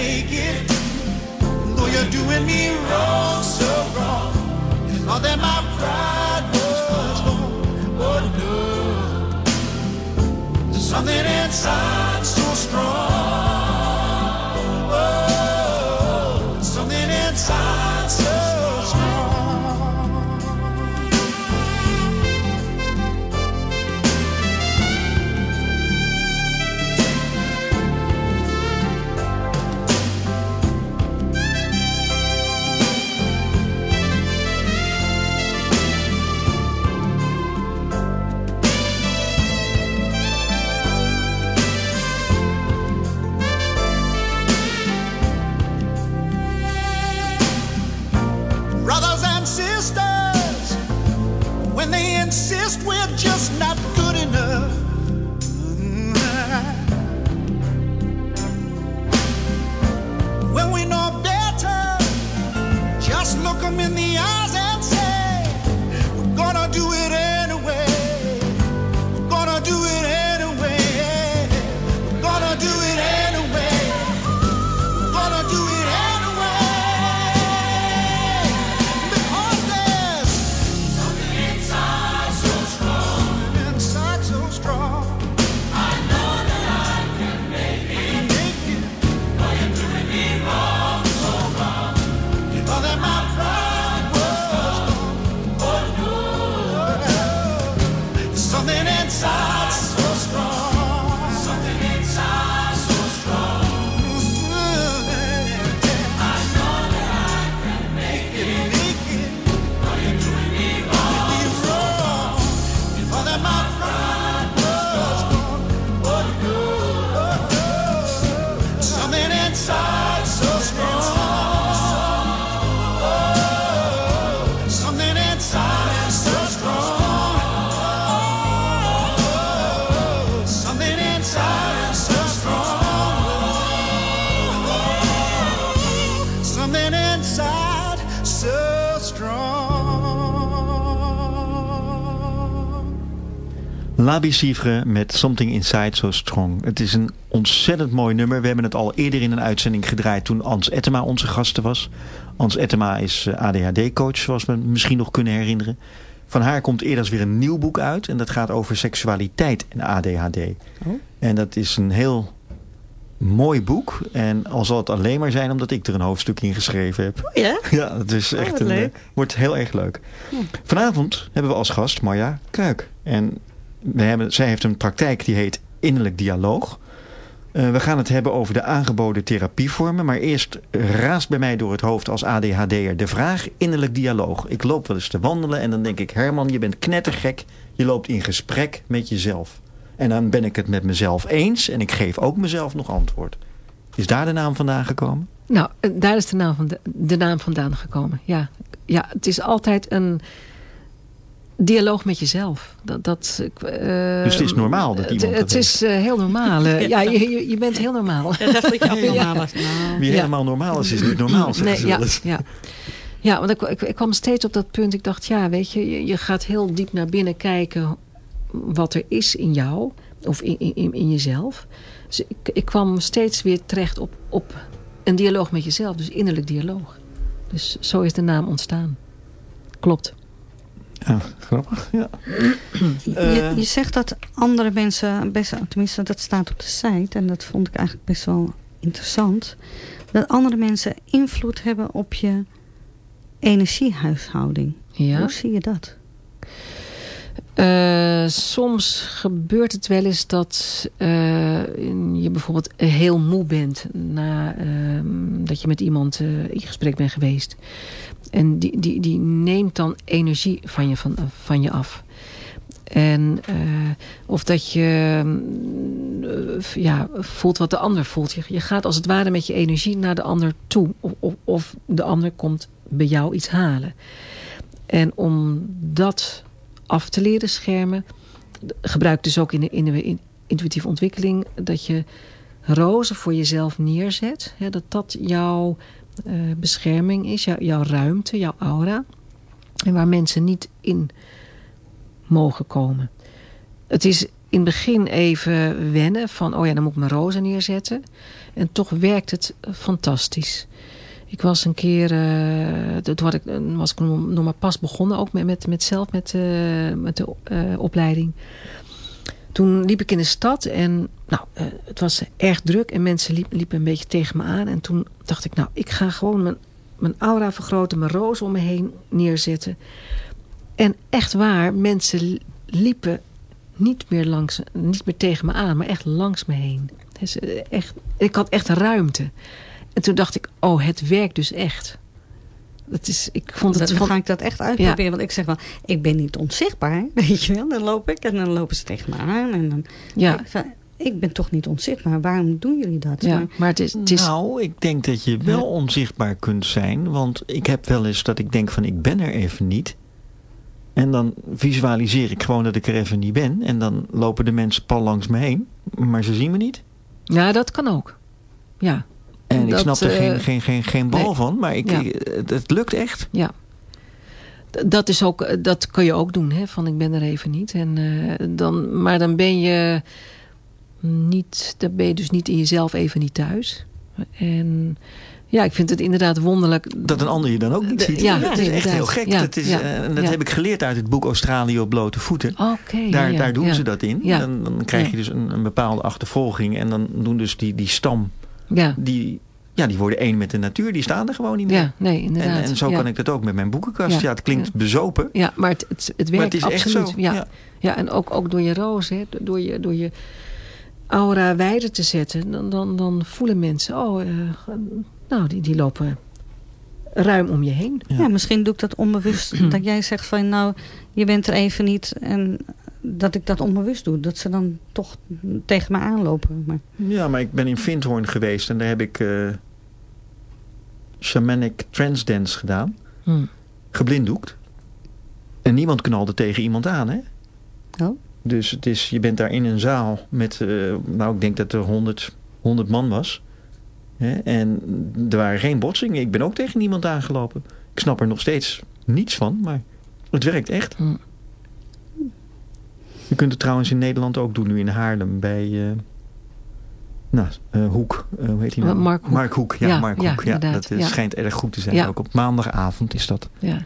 make it. Though you're doing me wrong, so wrong. You thought that my pride was gone. Oh no. There's something inside so strong. Insist we're just not good enough. When we know better, just look them in the eyes Labi Sivre met Something Inside So Strong. Het is een ontzettend mooi nummer. We hebben het al eerder in een uitzending gedraaid toen Ans Ettema onze gasten was. Ans Ettema is eh, ADHD-coach, zoals we misschien nog kunnen herinneren. Van haar komt eerder weer een nieuw boek uit. En dat gaat over seksualiteit en ADHD. En dat is een heel mooi boek. En al zal het alleen maar zijn omdat ik er een hoofdstuk in geschreven heb. Ja? [LAUGHS] Ja, het is echt een, leuk. eh, wordt heel erg leuk. Vanavond hebben we als gast Marja Kuik. En zij heeft een praktijk die heet Innerlijk Dialoog. Eh, we gaan het hebben over de aangeboden therapievormen. Maar eerst raast bij mij door het hoofd als ADHD'er de vraag innerlijk dialoog. Ik loop wel eens te wandelen en dan denk ik... Herman, je bent knettergek. Je loopt in gesprek met jezelf. En dan ben ik het met mezelf eens en ik geef ook mezelf nog antwoord. Is daar de naam vandaan gekomen? Nou, eh, daar is de naam, van de naam vandaan gekomen. Ja. ja, het is altijd een dialoog met jezelf. Dat, dat, ik, eh, Dus het is normaal dat het- iemand Het, is eh, heel normaal. eh, [LAUGHS] ja, je, je, bent heel normaal. Ja, dat was. [LAUGHS] Nou, Wie Ja. helemaal normaal is, is niet normaal, zeggen ze ja, ja. ja, want ik, ik, ik kwam steeds op dat punt. Ik dacht, ja, weet je, je, je gaat heel diep naar binnen kijken wat er is in jou. Of in, in, in jezelf. Dus ik, ik kwam steeds weer terecht op, op een dialoog met jezelf. Dus innerlijk dialoog. Dus zo is de naam ontstaan. Klopt. Ja, grappig. Ja. je, Eh, je zegt dat andere mensen, best, tenminste dat staat op de site... en dat vond ik eigenlijk best wel interessant... dat andere mensen invloed hebben op je energiehuishouding. Ja. Hoe zie je dat? Eh, soms gebeurt het wel eens dat eh, je bijvoorbeeld heel moe bent na ehm, dat je met iemand in gesprek bent geweest. En die, die, die neemt dan energie van je, van, van je af. En eh, of dat je eh, ja, voelt wat de ander voelt. Je, je gaat als het ware met je energie naar de ander toe. Of, of, of de ander komt bij jou iets halen. En om dat af te leren schermen... gebruik dus ook in de, in intuïtieve ontwikkeling... dat je rozen voor jezelf neerzet. Dat dat jouw bescherming is, jou- jouw ruimte, jouw aura. En waar mensen niet in mogen komen. Het is in het begin even wennen van, oh ja, dan moet ik mijn rozen neerzetten. En toch werkt het fantastisch. Ik was een keer, eh, toen ik, was ik nog maar pas begonnen, ook met, met, met zelf met, eh, met de eh, opleiding. Toen liep ik in de stad en nou, eh, het was erg druk en mensen liep- liepen een beetje tegen me aan. En toen dacht ik, nou, ik ga gewoon mijn, mijn aura vergroten, mijn rozen om me heen neerzetten. En echt waar, mensen li- liepen niet meer, langs, niet meer tegen me aan, maar echt langs me heen. Dus, eh, echt, ik had echt ruimte. En toen dacht ik, oh, het werkt dus echt. Dat is, ik vond het... Van- ga ik dat echt uitproberen. Want ik zeg wel, ik ben niet onzichtbaar. [LAUGHS] Weet je wel, dan loop ik en dan lopen ze tegen me aan. En dan, ja, ik, van, ik ben toch niet onzichtbaar. Waarom doen jullie dat? ja, Maar- maar het is... Het is Nou, ik denk dat je wel onzichtbaar kunt zijn. Want ik heb wel eens dat ik denk van ik ben er even niet. En dan visualiseer ik gewoon dat ik er even niet ben. En dan lopen de mensen pal langs me heen. Maar ze zien me niet. ja, dat kan ook. Ja, En ik snap er geen, eh, geen, geen, geen bal nee. van. Maar ik, Ja. ik- het, lukt echt. ja. Dat, is ook, eh, dat kan je ook doen, hè, van ik ben er even niet. En, eh, dan, maar dan ben je niet, dan ben je dus niet in jezelf even niet thuis. En ja, ik vind het inderdaad wonderlijk. Dat een ander je dan ook niet ziet. ja, dat is echt heel gek. Ja, dat is, ja, eh, en dat heb ik geleerd uit het boek Australië op blote voeten. Oké, Daar, daar doen ze dat in. Ja. Dan, dan krijg je dus een, een bepaalde achtervolging. En dan doen dus die, die stam, Ja, die, ja, die worden één met de natuur. Die staan er gewoon niet meer. ja nee, inderdaad. En, en zo ja. kan ik dat ook met mijn boekenkast. Ja, Ja, het klinkt ja. bezopen. Ja, maar het, het, het Maar werkt het is echt absoluut. zo. Ja. Ja. En ook, ook door je roos, hè, door, je, door je aura wijder te zetten, dan, dan, dan voelen mensen, oh, eh, nou, die, die lopen ruim om je heen. Ja. Ja. misschien doe ik dat onbewust. [CLEARS THROAT] dat jij zegt van nou, je bent er even niet. En dat ik dat onbewust doe. Dat ze dan toch tegen me aanlopen. Maar, Ja, maar ik ben in Vindhoorn geweest. En daar heb ik eh, shamanic trance dance gedaan. Hm. Geblinddoekt. En niemand knalde tegen iemand aan, hè? oh, Dus het is, je bent daar in een zaal met, eh, nou ik denk dat er 100, 100 man was. Hè? En er waren geen botsingen. Ik ben ook tegen niemand aangelopen. Ik snap er nog steeds niets van, maar het werkt echt. Hm. Je kunt het trouwens in Nederland ook doen, nu in Haarlem, bij eh, nou, eh, Hoek. Eh, hoe heet die nou? Mark Hoek. Mark Hoek, ja, Ja, Mark ja, Hoek. Ja, inderdaad, dat ja. schijnt erg goed te zijn. Ja. Ook op maandagavond is dat. Ja.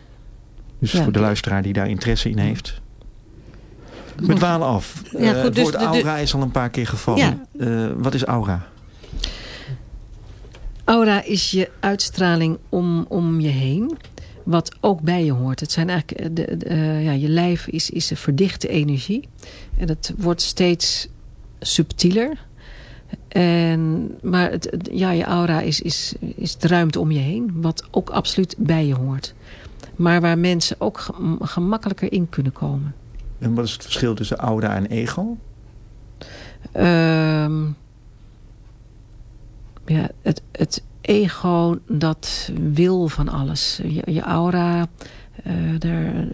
Dus Ja. voor de luisteraar die daar interesse in heeft. We dwalen af. Ja, goed, het dus woord de- aura is al een paar keer gevallen. Wat is aura? Aura is je uitstraling om, om je heen. Wat ook bij je hoort. Het zijn eigenlijk, eh, de, de, eh, ja, je lijf is, is een verdichte energie. En het wordt steeds subtieler. En, maar het, ja, je aura is, is, is de ruimte om je heen. Wat ook absoluut bij je hoort. Maar waar mensen ook gem- gemakkelijker in kunnen komen. En wat is het verschil tussen aura en ego? Ehm, ja, het, het ego dat wil van alles. Je, je aura, eh, daar,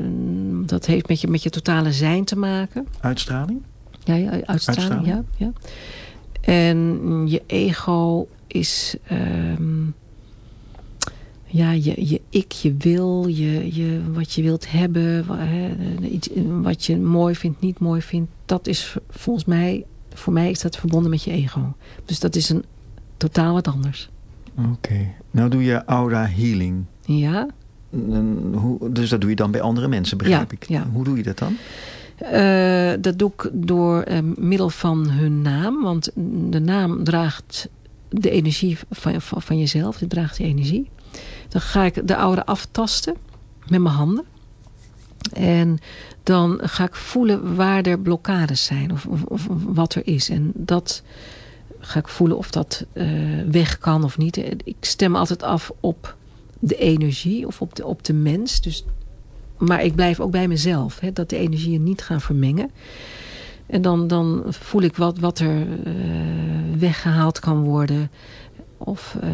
dat heeft met je, met je totale zijn te maken. Uitstraling? Ja, ja uitstraling, Uitstraling. Ja, ja. En je ego is... ehm, ja, je, je ik, je wil, je, je, wat je wilt hebben, wa- hè, iets, wat je mooi vindt, niet mooi vindt. Dat is volgens mij, voor mij is dat verbonden met je ego. Dus dat is een totaal wat anders. Oké. Nou doe je aura healing. Ja, En hoe, dus dat doe je dan bij andere mensen, begrijp Ja, ik. ja. Hoe doe je dat dan? Eh, dat doe ik door eh, middel van hun naam. Want de naam draagt de energie van, van, van jezelf. Die draagt die energie. Dan ga ik de aura aftasten met mijn handen. En dan ga ik voelen waar er blokkades zijn. Of, of, of wat er is. En dat ga ik voelen of dat eh, weg kan of niet. Ik stem altijd af op de energie of op de, op de mens. Dus maar ik blijf ook bij mezelf. Hè, dat de energieën niet gaan vermengen. En dan, dan voel ik wat, wat er eh, weggehaald kan worden. Of eh,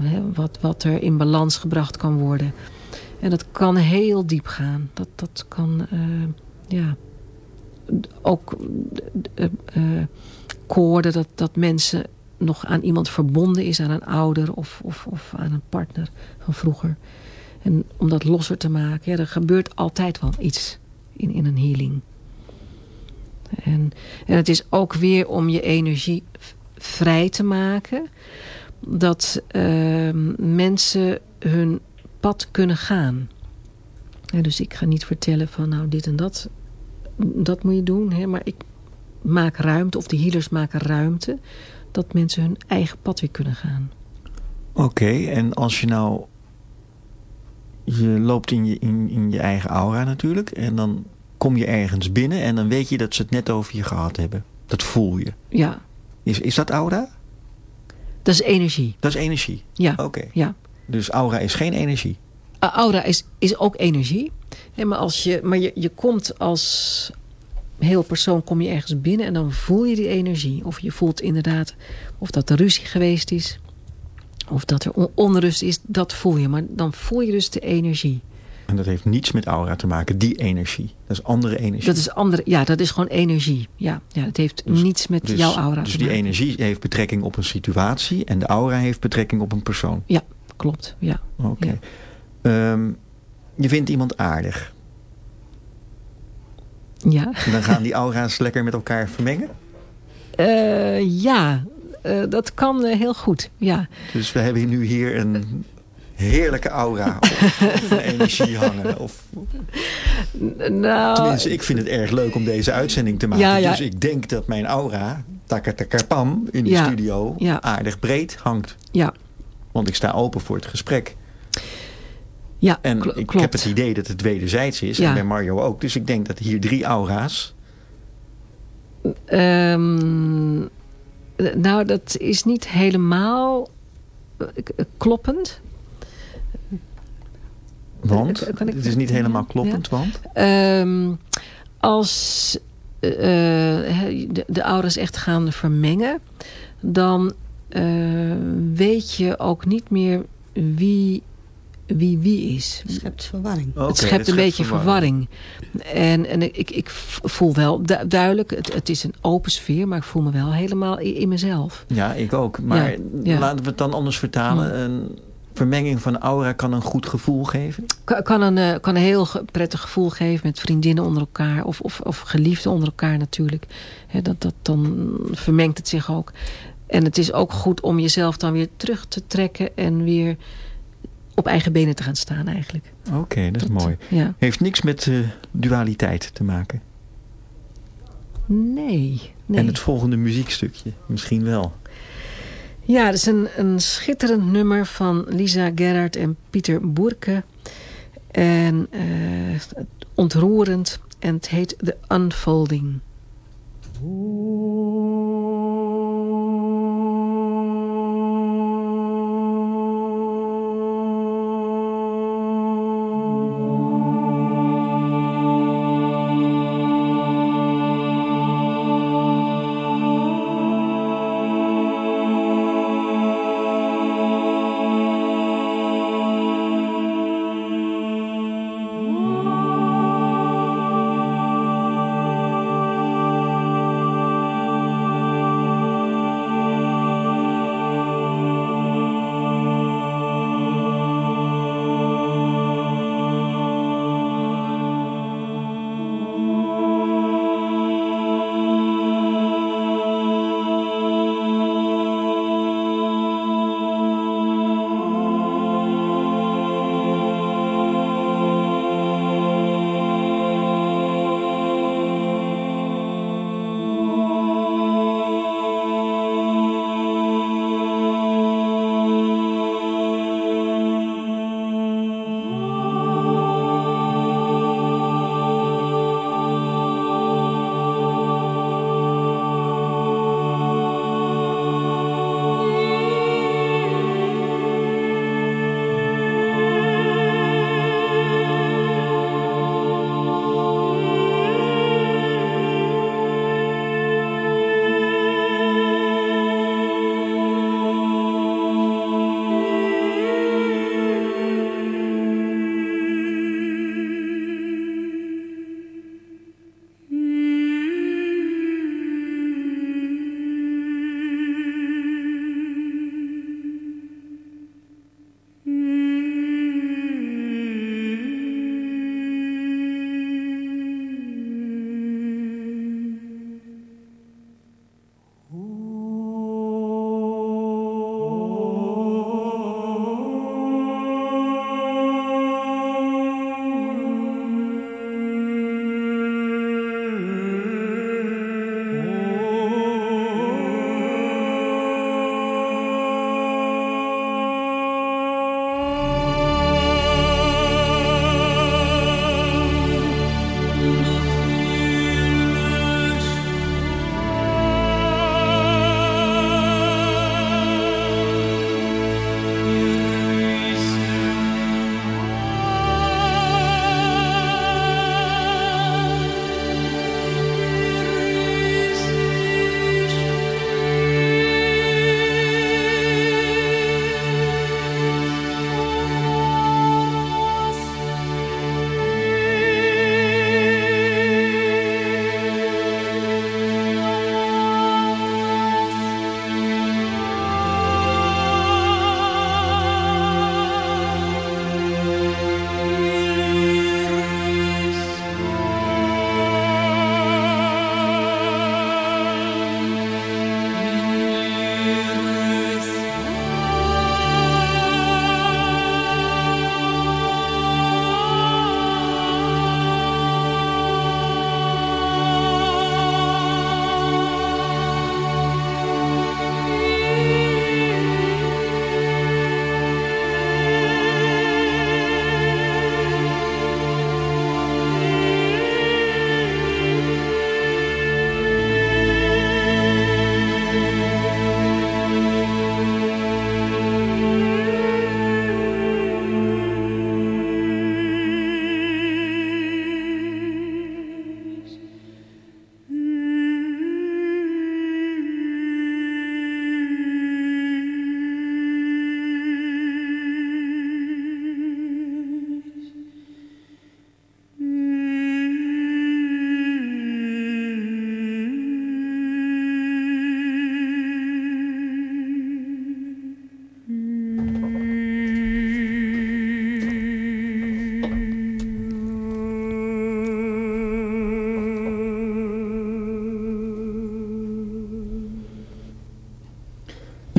hè, wat, wat er in balans gebracht kan worden. En dat kan heel diep gaan. Dat, dat kan, ja... Ook dat, dat mensen nog aan iemand verbonden is, aan een ouder of, of, of aan een partner van vroeger. En om dat losser te maken, ja, er gebeurt altijd wel iets in, in een healing. En, en het is ook weer om je energie vrij te maken. Dat ehm, mensen hun pad kunnen gaan. Ja, dus ik ga niet vertellen van nou dit en dat. Dat moet je doen. Hè, maar ik maak ruimte, of de healers maken ruimte. Dat mensen hun eigen pad weer kunnen gaan. Oké, en als je nou... Je loopt in je, in, in je eigen aura natuurlijk. En dan kom je ergens binnen en dan weet je dat ze het net over je gehad hebben. Dat voel je. Ja, Is, is dat aura? dat is energie. Dat is energie. Ja, Oké. ja. Dus aura is geen energie. Aura is, is ook energie. Hè, maar als je, maar je, je komt als heel persoon kom je ergens binnen en dan voel je die energie. Of je voelt inderdaad of dat er ruzie geweest is. Of dat er on- onrust is. Dat voel je. Maar dan voel je dus de energie. En dat heeft niets met aura te maken, die energie. Dat is andere energie. Dat is andere, ja, dat is gewoon energie. Ja, ja het heeft Dus- niets met dus, jouw aura Dus te die maken. energie heeft betrekking op een situatie en de aura heeft betrekking op een persoon. Ja, klopt. Ja. Oké. Ja. Ehm, je vindt iemand aardig. Ja, Dan gaan die aura's lekker met elkaar vermengen. Eh, ja. Eh, dat kan eh, heel goed. Ja. Dus we hebben nu hier een heerlijke aura op [LAUGHS] een energie hangen. Of, Nou, tenminste, ik vind het erg leuk om deze uitzending te maken. Ja, ja. Dus ik denk dat mijn aura, takatakapam, in de Ja, studio aardig breed hangt. ja. Want ik sta open voor het gesprek. Ja, En kl- ik klopt. heb het idee dat het wederzijds is. Ja. En bij Mario ook. Dus ik denk dat hier drie aura's. Ehm, nou, dat is niet helemaal eh, kloppend. Want, Eh, ik- het is niet helemaal ja, kloppend, want... Ehm, als eh, eh, de, de ouders echt gaan vermengen, dan eh, weet je ook niet meer wie wie, wie is. Het schept verwarring. Het schept een beetje verwarring. verwarring. En, en ik, ik voel wel du- duidelijk, het, het is een open sfeer, maar ik voel me wel helemaal in, in mezelf. Ja, ik ook. Maar Ja, ja. laten we het dan anders vertalen. Een vermenging van aura kan een goed gevoel geven. Kan, kan, een, eh, kan een heel prettig gevoel geven met vriendinnen onder elkaar. Of, of, of geliefden onder elkaar natuurlijk. Hè, dat, dat, dan vermengt het zich ook. En het is ook goed om jezelf dan weer terug te trekken. En weer op eigen benen te gaan staan eigenlijk. Oké, dat is mooi. Ja. Heeft niks met eh, dualiteit te maken. Nee. nee. En het volgende muziekstukje misschien wel. Ja, dat is een, een schitterend nummer van Lisa Gerard en Pieter Boerke. En eh, ontroerend. En het heet The Unfolding.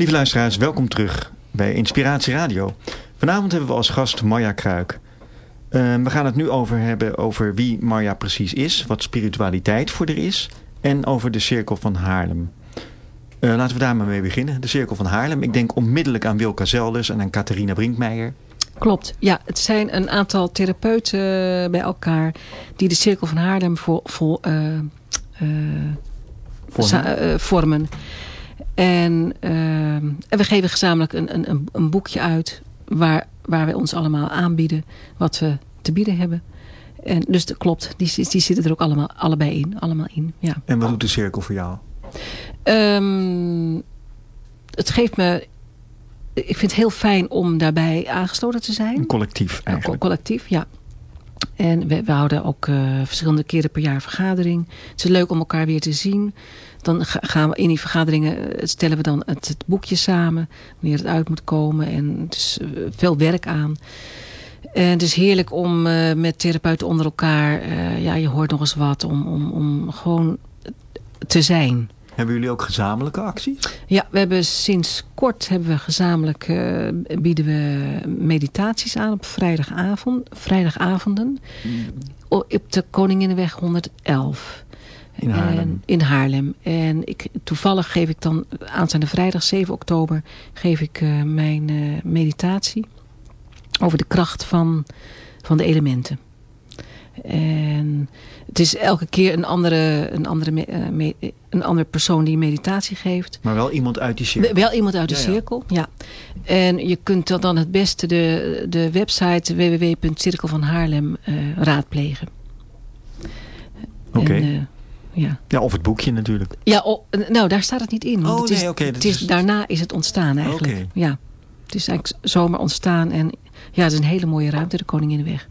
Lieve luisteraars, welkom terug bij Inspiratie Radio. Vanavond hebben we als gast Marja Kruik. Eh, we gaan het nu over hebben over wie Marja precies is, wat spiritualiteit voor er is en over de Cirkel van Haarlem. Eh, laten we daar maar mee beginnen. De Cirkel van Haarlem. Ik denk onmiddellijk aan Wilka Zelders en aan Catharina Brinkmeijer. Klopt, ja. Het zijn een aantal therapeuten bij elkaar die de Cirkel van Haarlem voor, voor, eh, Vormen. eh, vormen. En, eh, en we geven gezamenlijk een, een, een, boekje uit waar, waar wij ons allemaal aanbieden wat we te bieden hebben. En dus dat klopt, die, die zitten er ook allemaal, allebei in. Allemaal in ja. En wat doet de Cirkel voor jou? Ehm, het geeft me... Ik vind het heel fijn om daarbij aangesloten te zijn. Een collectief Ja, co- eigenlijk. collectief, ja. En we, we houden ook eh, verschillende keren per jaar vergadering. Het is leuk om elkaar weer te zien. Dan ga- gaan we in die vergaderingen eh, stellen we dan het, het boekje samen. Wanneer het uit moet komen. En het is eh, veel werk aan. En het is heerlijk om eh, met therapeuten onder elkaar... ja, je hoort nog eens wat. Om, om, om gewoon te zijn. Hebben jullie ook gezamenlijke acties? Ja, we hebben sinds kort hebben we gezamenlijk bieden we meditaties aan op vrijdagavond, vrijdagavonden o- op de Koninginnenweg 111 In Haarlem. En, in Haarlem. En ik, toevallig geef ik dan aanstaande vrijdag 7 oktober geef ik eh, mijn eh, meditatie over de kracht van, van de elementen. En het is elke keer een andere, een andere, me- eh, me- een andere persoon die meditatie geeft. Maar wel iemand uit die cirkel. Wel iemand uit de Ja, cirkel, ja. En je kunt dan- het beste de, de website www.cirkelvanhaarlem eh raadplegen. Oké. Ja. Ja, of het boekje natuurlijk. ja, oh, nou daar staat het niet in. want Oh, het is, nee, oké, is, is- Daarna is het ontstaan eigenlijk. Oké. Ja, het is eigenlijk zomaar ontstaan. En ja, het is een hele mooie ruimte, de Koninginnenweg.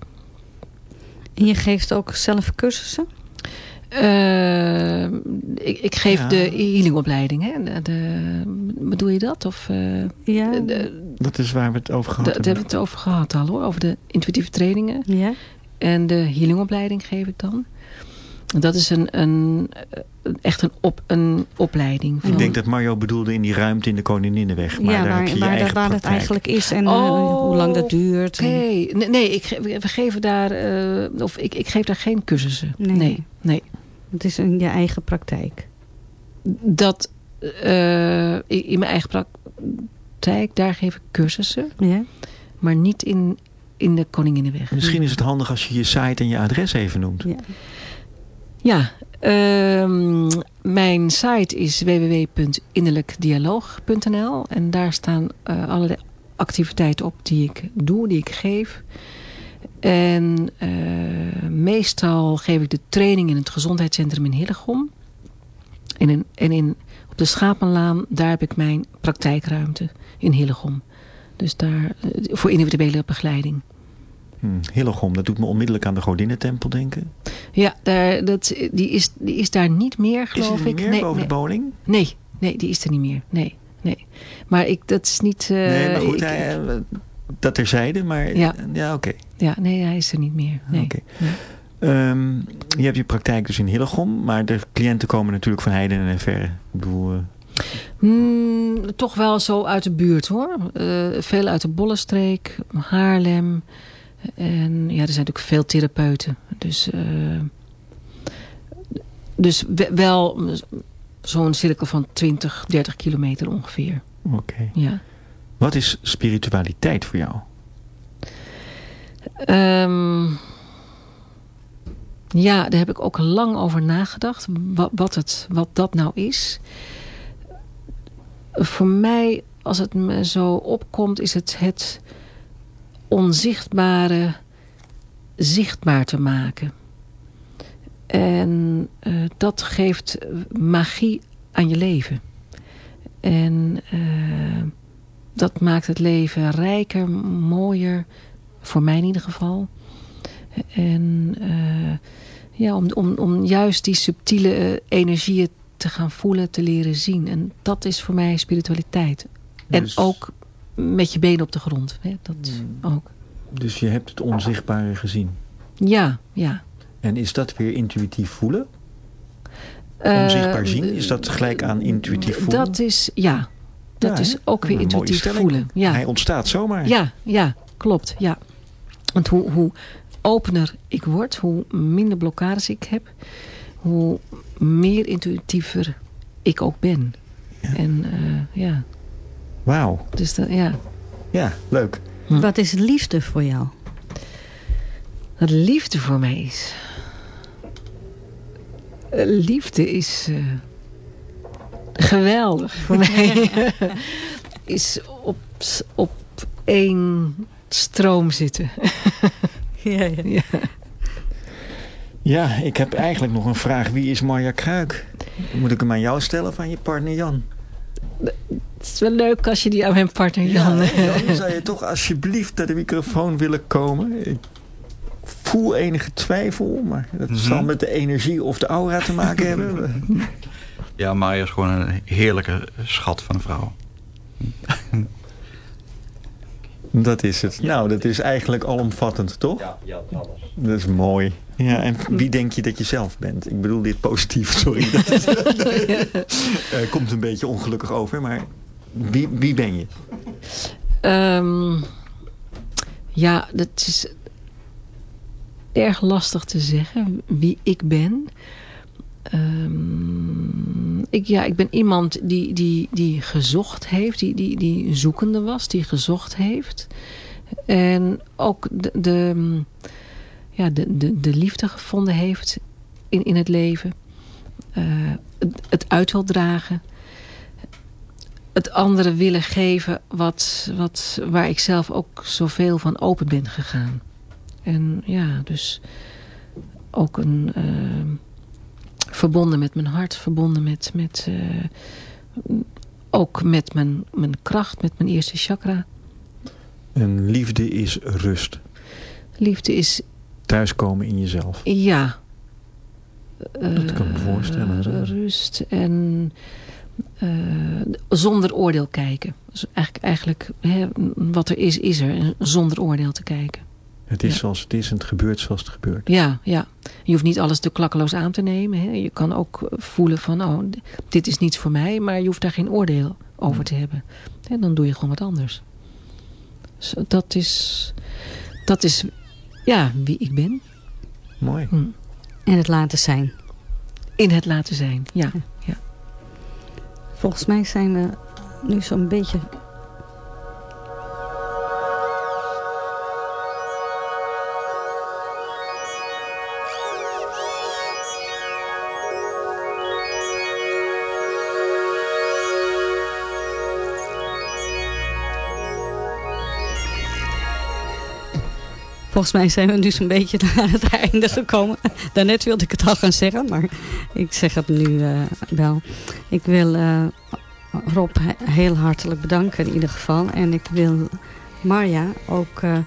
En je geeft ook zelf cursussen? Eh, ik, ik geef Ja. de healingopleiding. Hè? De, de- bedoel je dat? Of, eh, Ja. de- Dat is waar we het over gehad Daar hebben. hebben we het over gehad al hoor. Over de intuïtieve trainingen. ja. En de healingopleiding geef ik dan. Dat is een, een, echt een, op, een opleiding. Van, Ik denk dat Mario bedoelde in die ruimte in de Koninginnenweg. Maar ja, daar waar, heb je je waar, eigen dat- waar het praktijk. eigenlijk is en eh, Oh, hoe lang dat duurt. Oké, en- nee, nee ik, we geven daar, eh, of ik, ik geef daar geen cursussen. Nee. nee. nee. Het is in je eigen praktijk. Dat eh, in in mijn eigen praktijk, daar geef ik cursussen. Ja? Maar niet in, in de Koninginnenweg. Misschien is het handig als je je site en je adres even noemt. Ja. Ja, ehm, mijn site is www.innerlijkdialoog.nl en daar staan eh allerlei activiteiten op die ik doe, die ik geef. En eh, meestal geef ik de training in het gezondheidscentrum in Hillegom. En, in, en in, op de Schapenlaan, daar heb ik mijn praktijkruimte in Hillegom. Dus daar eh, voor individuele begeleiding. Hm, Hillegom, dat doet me onmiddellijk aan de Godinnentempel denken. Ja, daar, dat, die, is, die is daar niet meer, Is geloof het er niet ik. meer Nee, boven nee. de bowling? Nee, nee, die is er niet meer. Nee, nee. Maar ik, dat is niet... eh, nee, maar goed, ik- hij, dat terzijde. Maar Ja. ja, oké. ja, nee, hij is er niet meer. Nee. Oké. Ehm, je hebt je praktijk dus in Hillegom. Maar de cliënten komen natuurlijk van heiden en verre. Ik bedoel, eh, Hmm, toch wel zo uit de buurt hoor. Eh, veel uit de Bollenstreek, Haarlem. En ja, er zijn natuurlijk veel therapeuten. Dus, eh, dus we- wel zo'n cirkel van 20, 30 kilometer ongeveer. oké. Ja. Wat is spiritualiteit voor jou? Ehm, ja, daar heb ik ook lang over nagedacht. Wat, wat, het, wat dat nou is. Voor mij, als het me zo opkomt, is het het onzichtbare zichtbaar te maken. En eh, dat geeft magie aan je leven. En eh, dat maakt het leven rijker, mooier, voor mij in ieder geval. En eh, ja, om, om, om juist die subtiele energieën te gaan voelen, te leren zien. En dat is voor mij spiritualiteit. En Dus- ook met je benen op de grond. Hè? Dat ook. Dus je hebt het onzichtbare gezien. Ja, ja. En is dat weer intuïtief voelen? Eh, Onzichtbaar zien? Is dat gelijk aan intuïtief voelen? Dat is, ja. dat Ja, is ook weer intuïtief voelen. Ja. Hij ontstaat zomaar. Ja, ja, klopt. Ja. Want hoe, hoe opener ik word, hoe minder blokkades ik heb, hoe meer intuïtiever ik ook ben. En eh, ja, Wauw. dus dat, ja. Ja, leuk. Hm. Wat is liefde voor jou? Wat liefde voor mij is. Eh, Liefde is eh, geweldig voor [LAUGHS] mij. [LAUGHS] is op, op één stroom zitten. [LAUGHS] Ja, ja. ja. Ja, ik heb eigenlijk nog een vraag. Wie is Marja Kruik? Moet ik hem aan jou stellen van je partner Jan? Het is wel leuk als je die aan mijn partner Jan... hè, dan zou je toch alsjeblieft naar de microfoon willen komen. Ik voel enige twijfel, maar dat Mhm. zal met de energie of de aura te maken hebben. [LAUGHS] Ja, Maya is gewoon een heerlijke schat van een vrouw. Dat is het. Nou, dat is eigenlijk alomvattend, toch? Ja, ja, alles. Dat is mooi. Ja, en wie denk je dat je zelf bent? Ik bedoel dit positief, sorry. Dat is- [LAUGHS] Eh, komt een beetje ongelukkig over, maar wie, wie ben je? Ehm, ja, dat is erg lastig te zeggen wie ik ben. Ehm, ik, ja, ik ben iemand die, die, die gezocht heeft, die, die, die zoekende was, die gezocht heeft. En ook de, ja, de, de, de liefde gevonden heeft in, in het leven. Eh, het, het uit wil dragen het andere willen geven wat, wat, waar ik zelf ook zoveel van open ben gegaan. En ja, dus ook een, eh, verbonden met mijn hart, verbonden met, met eh, ook met mijn, mijn kracht, met mijn eerste chakra. En liefde is rust. Liefde is, Thuiskomen in jezelf. ja... Dat kan ik me eh, voorstellen, hè? Rust en eh, zonder oordeel kijken. Dus eigenlijk, eigenlijk hè, wat er is, is er. Zonder oordeel te kijken. Het is Ja. zoals het is en het gebeurt zoals het gebeurt. Ja, ja. Je hoeft niet alles te klakkeloos aan te nemen. Hè. Je kan ook voelen van, oh, dit is niets voor mij. Maar je hoeft daar geen oordeel over te hebben. En dan doe je gewoon wat anders. Dus dat is, dat is ja, wie ik ben. Mooi. Hm. En het laten zijn. In het laten zijn, ja. ja. Volgens mij zijn we nu zo'n beetje... Volgens mij zijn we nu zo'n beetje [LAUGHS] naar het einde gekomen. Daarnet wilde ik het al gaan zeggen, maar ik zeg het nu eh, wel. Ik wil eh, Rob he- heel hartelijk bedanken in ieder geval. En ik wil Marja ook eh,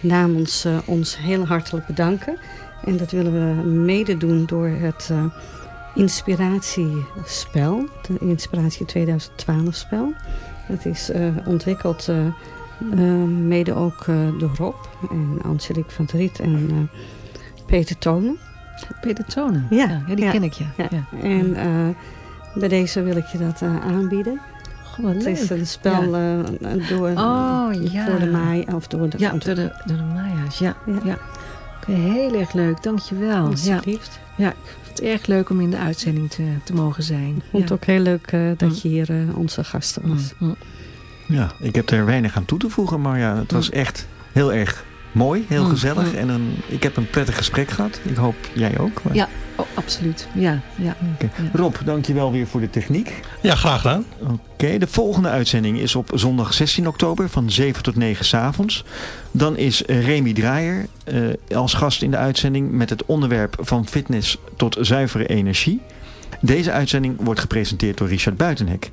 namens ons heel hartelijk bedanken. En dat willen we mede doen door het inspiratiespel. De Inspiratie 2012 spel. Het is ontwikkeld mede ook eh, door Rob en Angelique van der Riet en eh, Peter Tonen. Peter Tonen. Ja, ja, die ja. ken ik, ja. Ja. ja. En eh, bij deze wil ik je dat aanbieden. Wat Het leuk. is een spel door, Oh, ja. voor de maai of door de Ja, door de, door de Maya's, ja. Ja. ja. Oké, heel erg leuk, dankjewel. Ja, Alsjeblieft. ja, ik vond het erg leuk om in de uitzending te, te mogen zijn. Ik vond het ja. ook heel leuk eh, Mm. dat je hier onze gasten was. Mm, mm. Ja, ik heb er weinig aan toe te voegen, maar ja, het was echt heel erg mooi, heel Mm, gezellig. mm. En een, ik heb een prettig gesprek gehad. Ik hoop jij ook. Maar- Ja. Oh, absoluut. Ja, ja. Oké. Ja. Rob, dankjewel weer voor de techniek. Ja, graag gedaan. Oké, de volgende uitzending is op zondag 16 oktober van 7 tot 9 s avonds. Dan is Remy Draaier eh, als gast in de uitzending met het onderwerp van fitness tot zuivere energie. Deze uitzending wordt gepresenteerd door Richard Buitenhek.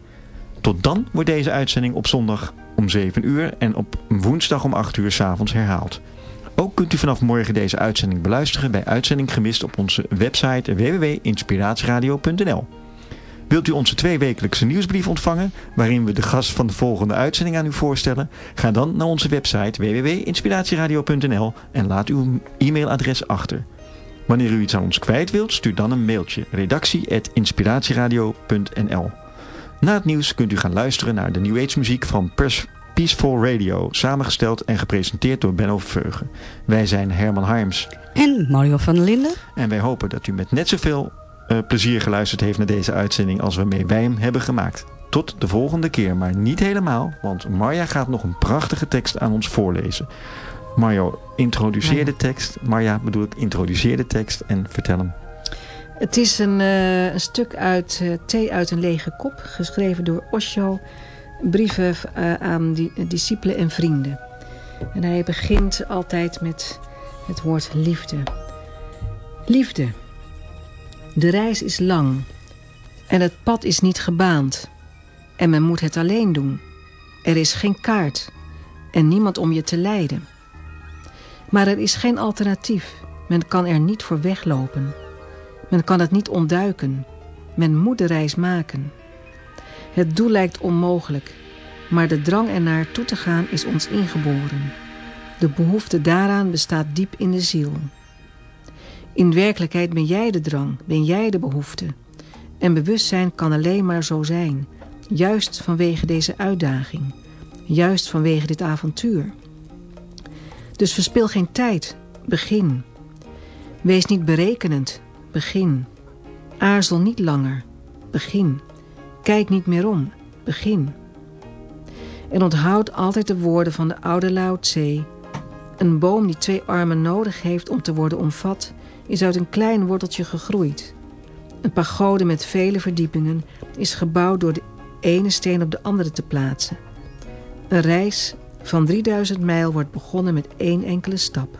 Tot dan wordt deze uitzending op zondag om 7 uur en op woensdag om 8 uur s avonds herhaald. Ook kunt u vanaf morgen deze uitzending beluisteren bij Uitzending Gemist op onze website www.inspiratieradio.nl. Wilt u onze tweewekelijkse nieuwsbrief ontvangen, waarin we de gast van de volgende uitzending aan u voorstellen? Ga dan naar onze website www.inspiratieradio.nl en laat uw e-mailadres achter. Wanneer u iets aan ons kwijt wilt, stuur dan een mailtje redactie.inspiratieradio.nl Na het nieuws kunt u gaan luisteren naar de New Age muziek van Pers Peaceful Radio, samengesteld en gepresenteerd door Benno Veugen. Wij zijn Herman Harms En Mario van der Linden. en wij hopen dat u met net zoveel eh, plezier geluisterd heeft naar deze uitzending als waarmee wij hem hebben gemaakt. Tot de volgende keer, maar niet helemaal, want Marja gaat nog een prachtige tekst aan ons voorlezen. Mario, introduceer de tekst. Marja, bedoel ik, introduceer de tekst en vertel hem. Het is een, eh, een stuk uit eh, Thee uit een lege kop, geschreven door Osho. Brieven eh, aan die, discipelen en vrienden. En hij begint altijd met het woord liefde. Liefde. De reis is lang en het pad is niet gebaand. En men moet het alleen doen. Er is geen kaart en niemand om je te leiden. Maar er is geen alternatief. Men kan er niet voor weglopen. Men kan het niet ontduiken. Men moet de reis maken. Het doel lijkt onmogelijk, maar de drang ernaar toe te gaan is ons ingeboren. De behoefte daaraan bestaat diep in de ziel. In werkelijkheid ben jij de drang, ben jij de behoefte. En bewustzijn kan alleen maar zo zijn, juist vanwege deze uitdaging, juist vanwege dit avontuur. Dus verspil geen tijd, begin. Wees niet berekenend, begin. Aarzel niet langer, begin. Kijk niet meer om, begin. En onthoud altijd de woorden van de oude Lao Tse. Een boom die twee armen nodig heeft om te worden omvat, is uit een klein worteltje gegroeid. Een pagode met vele verdiepingen is gebouwd door de ene steen op de andere te plaatsen. Een reis van 3000 mijl wordt begonnen met één enkele stap.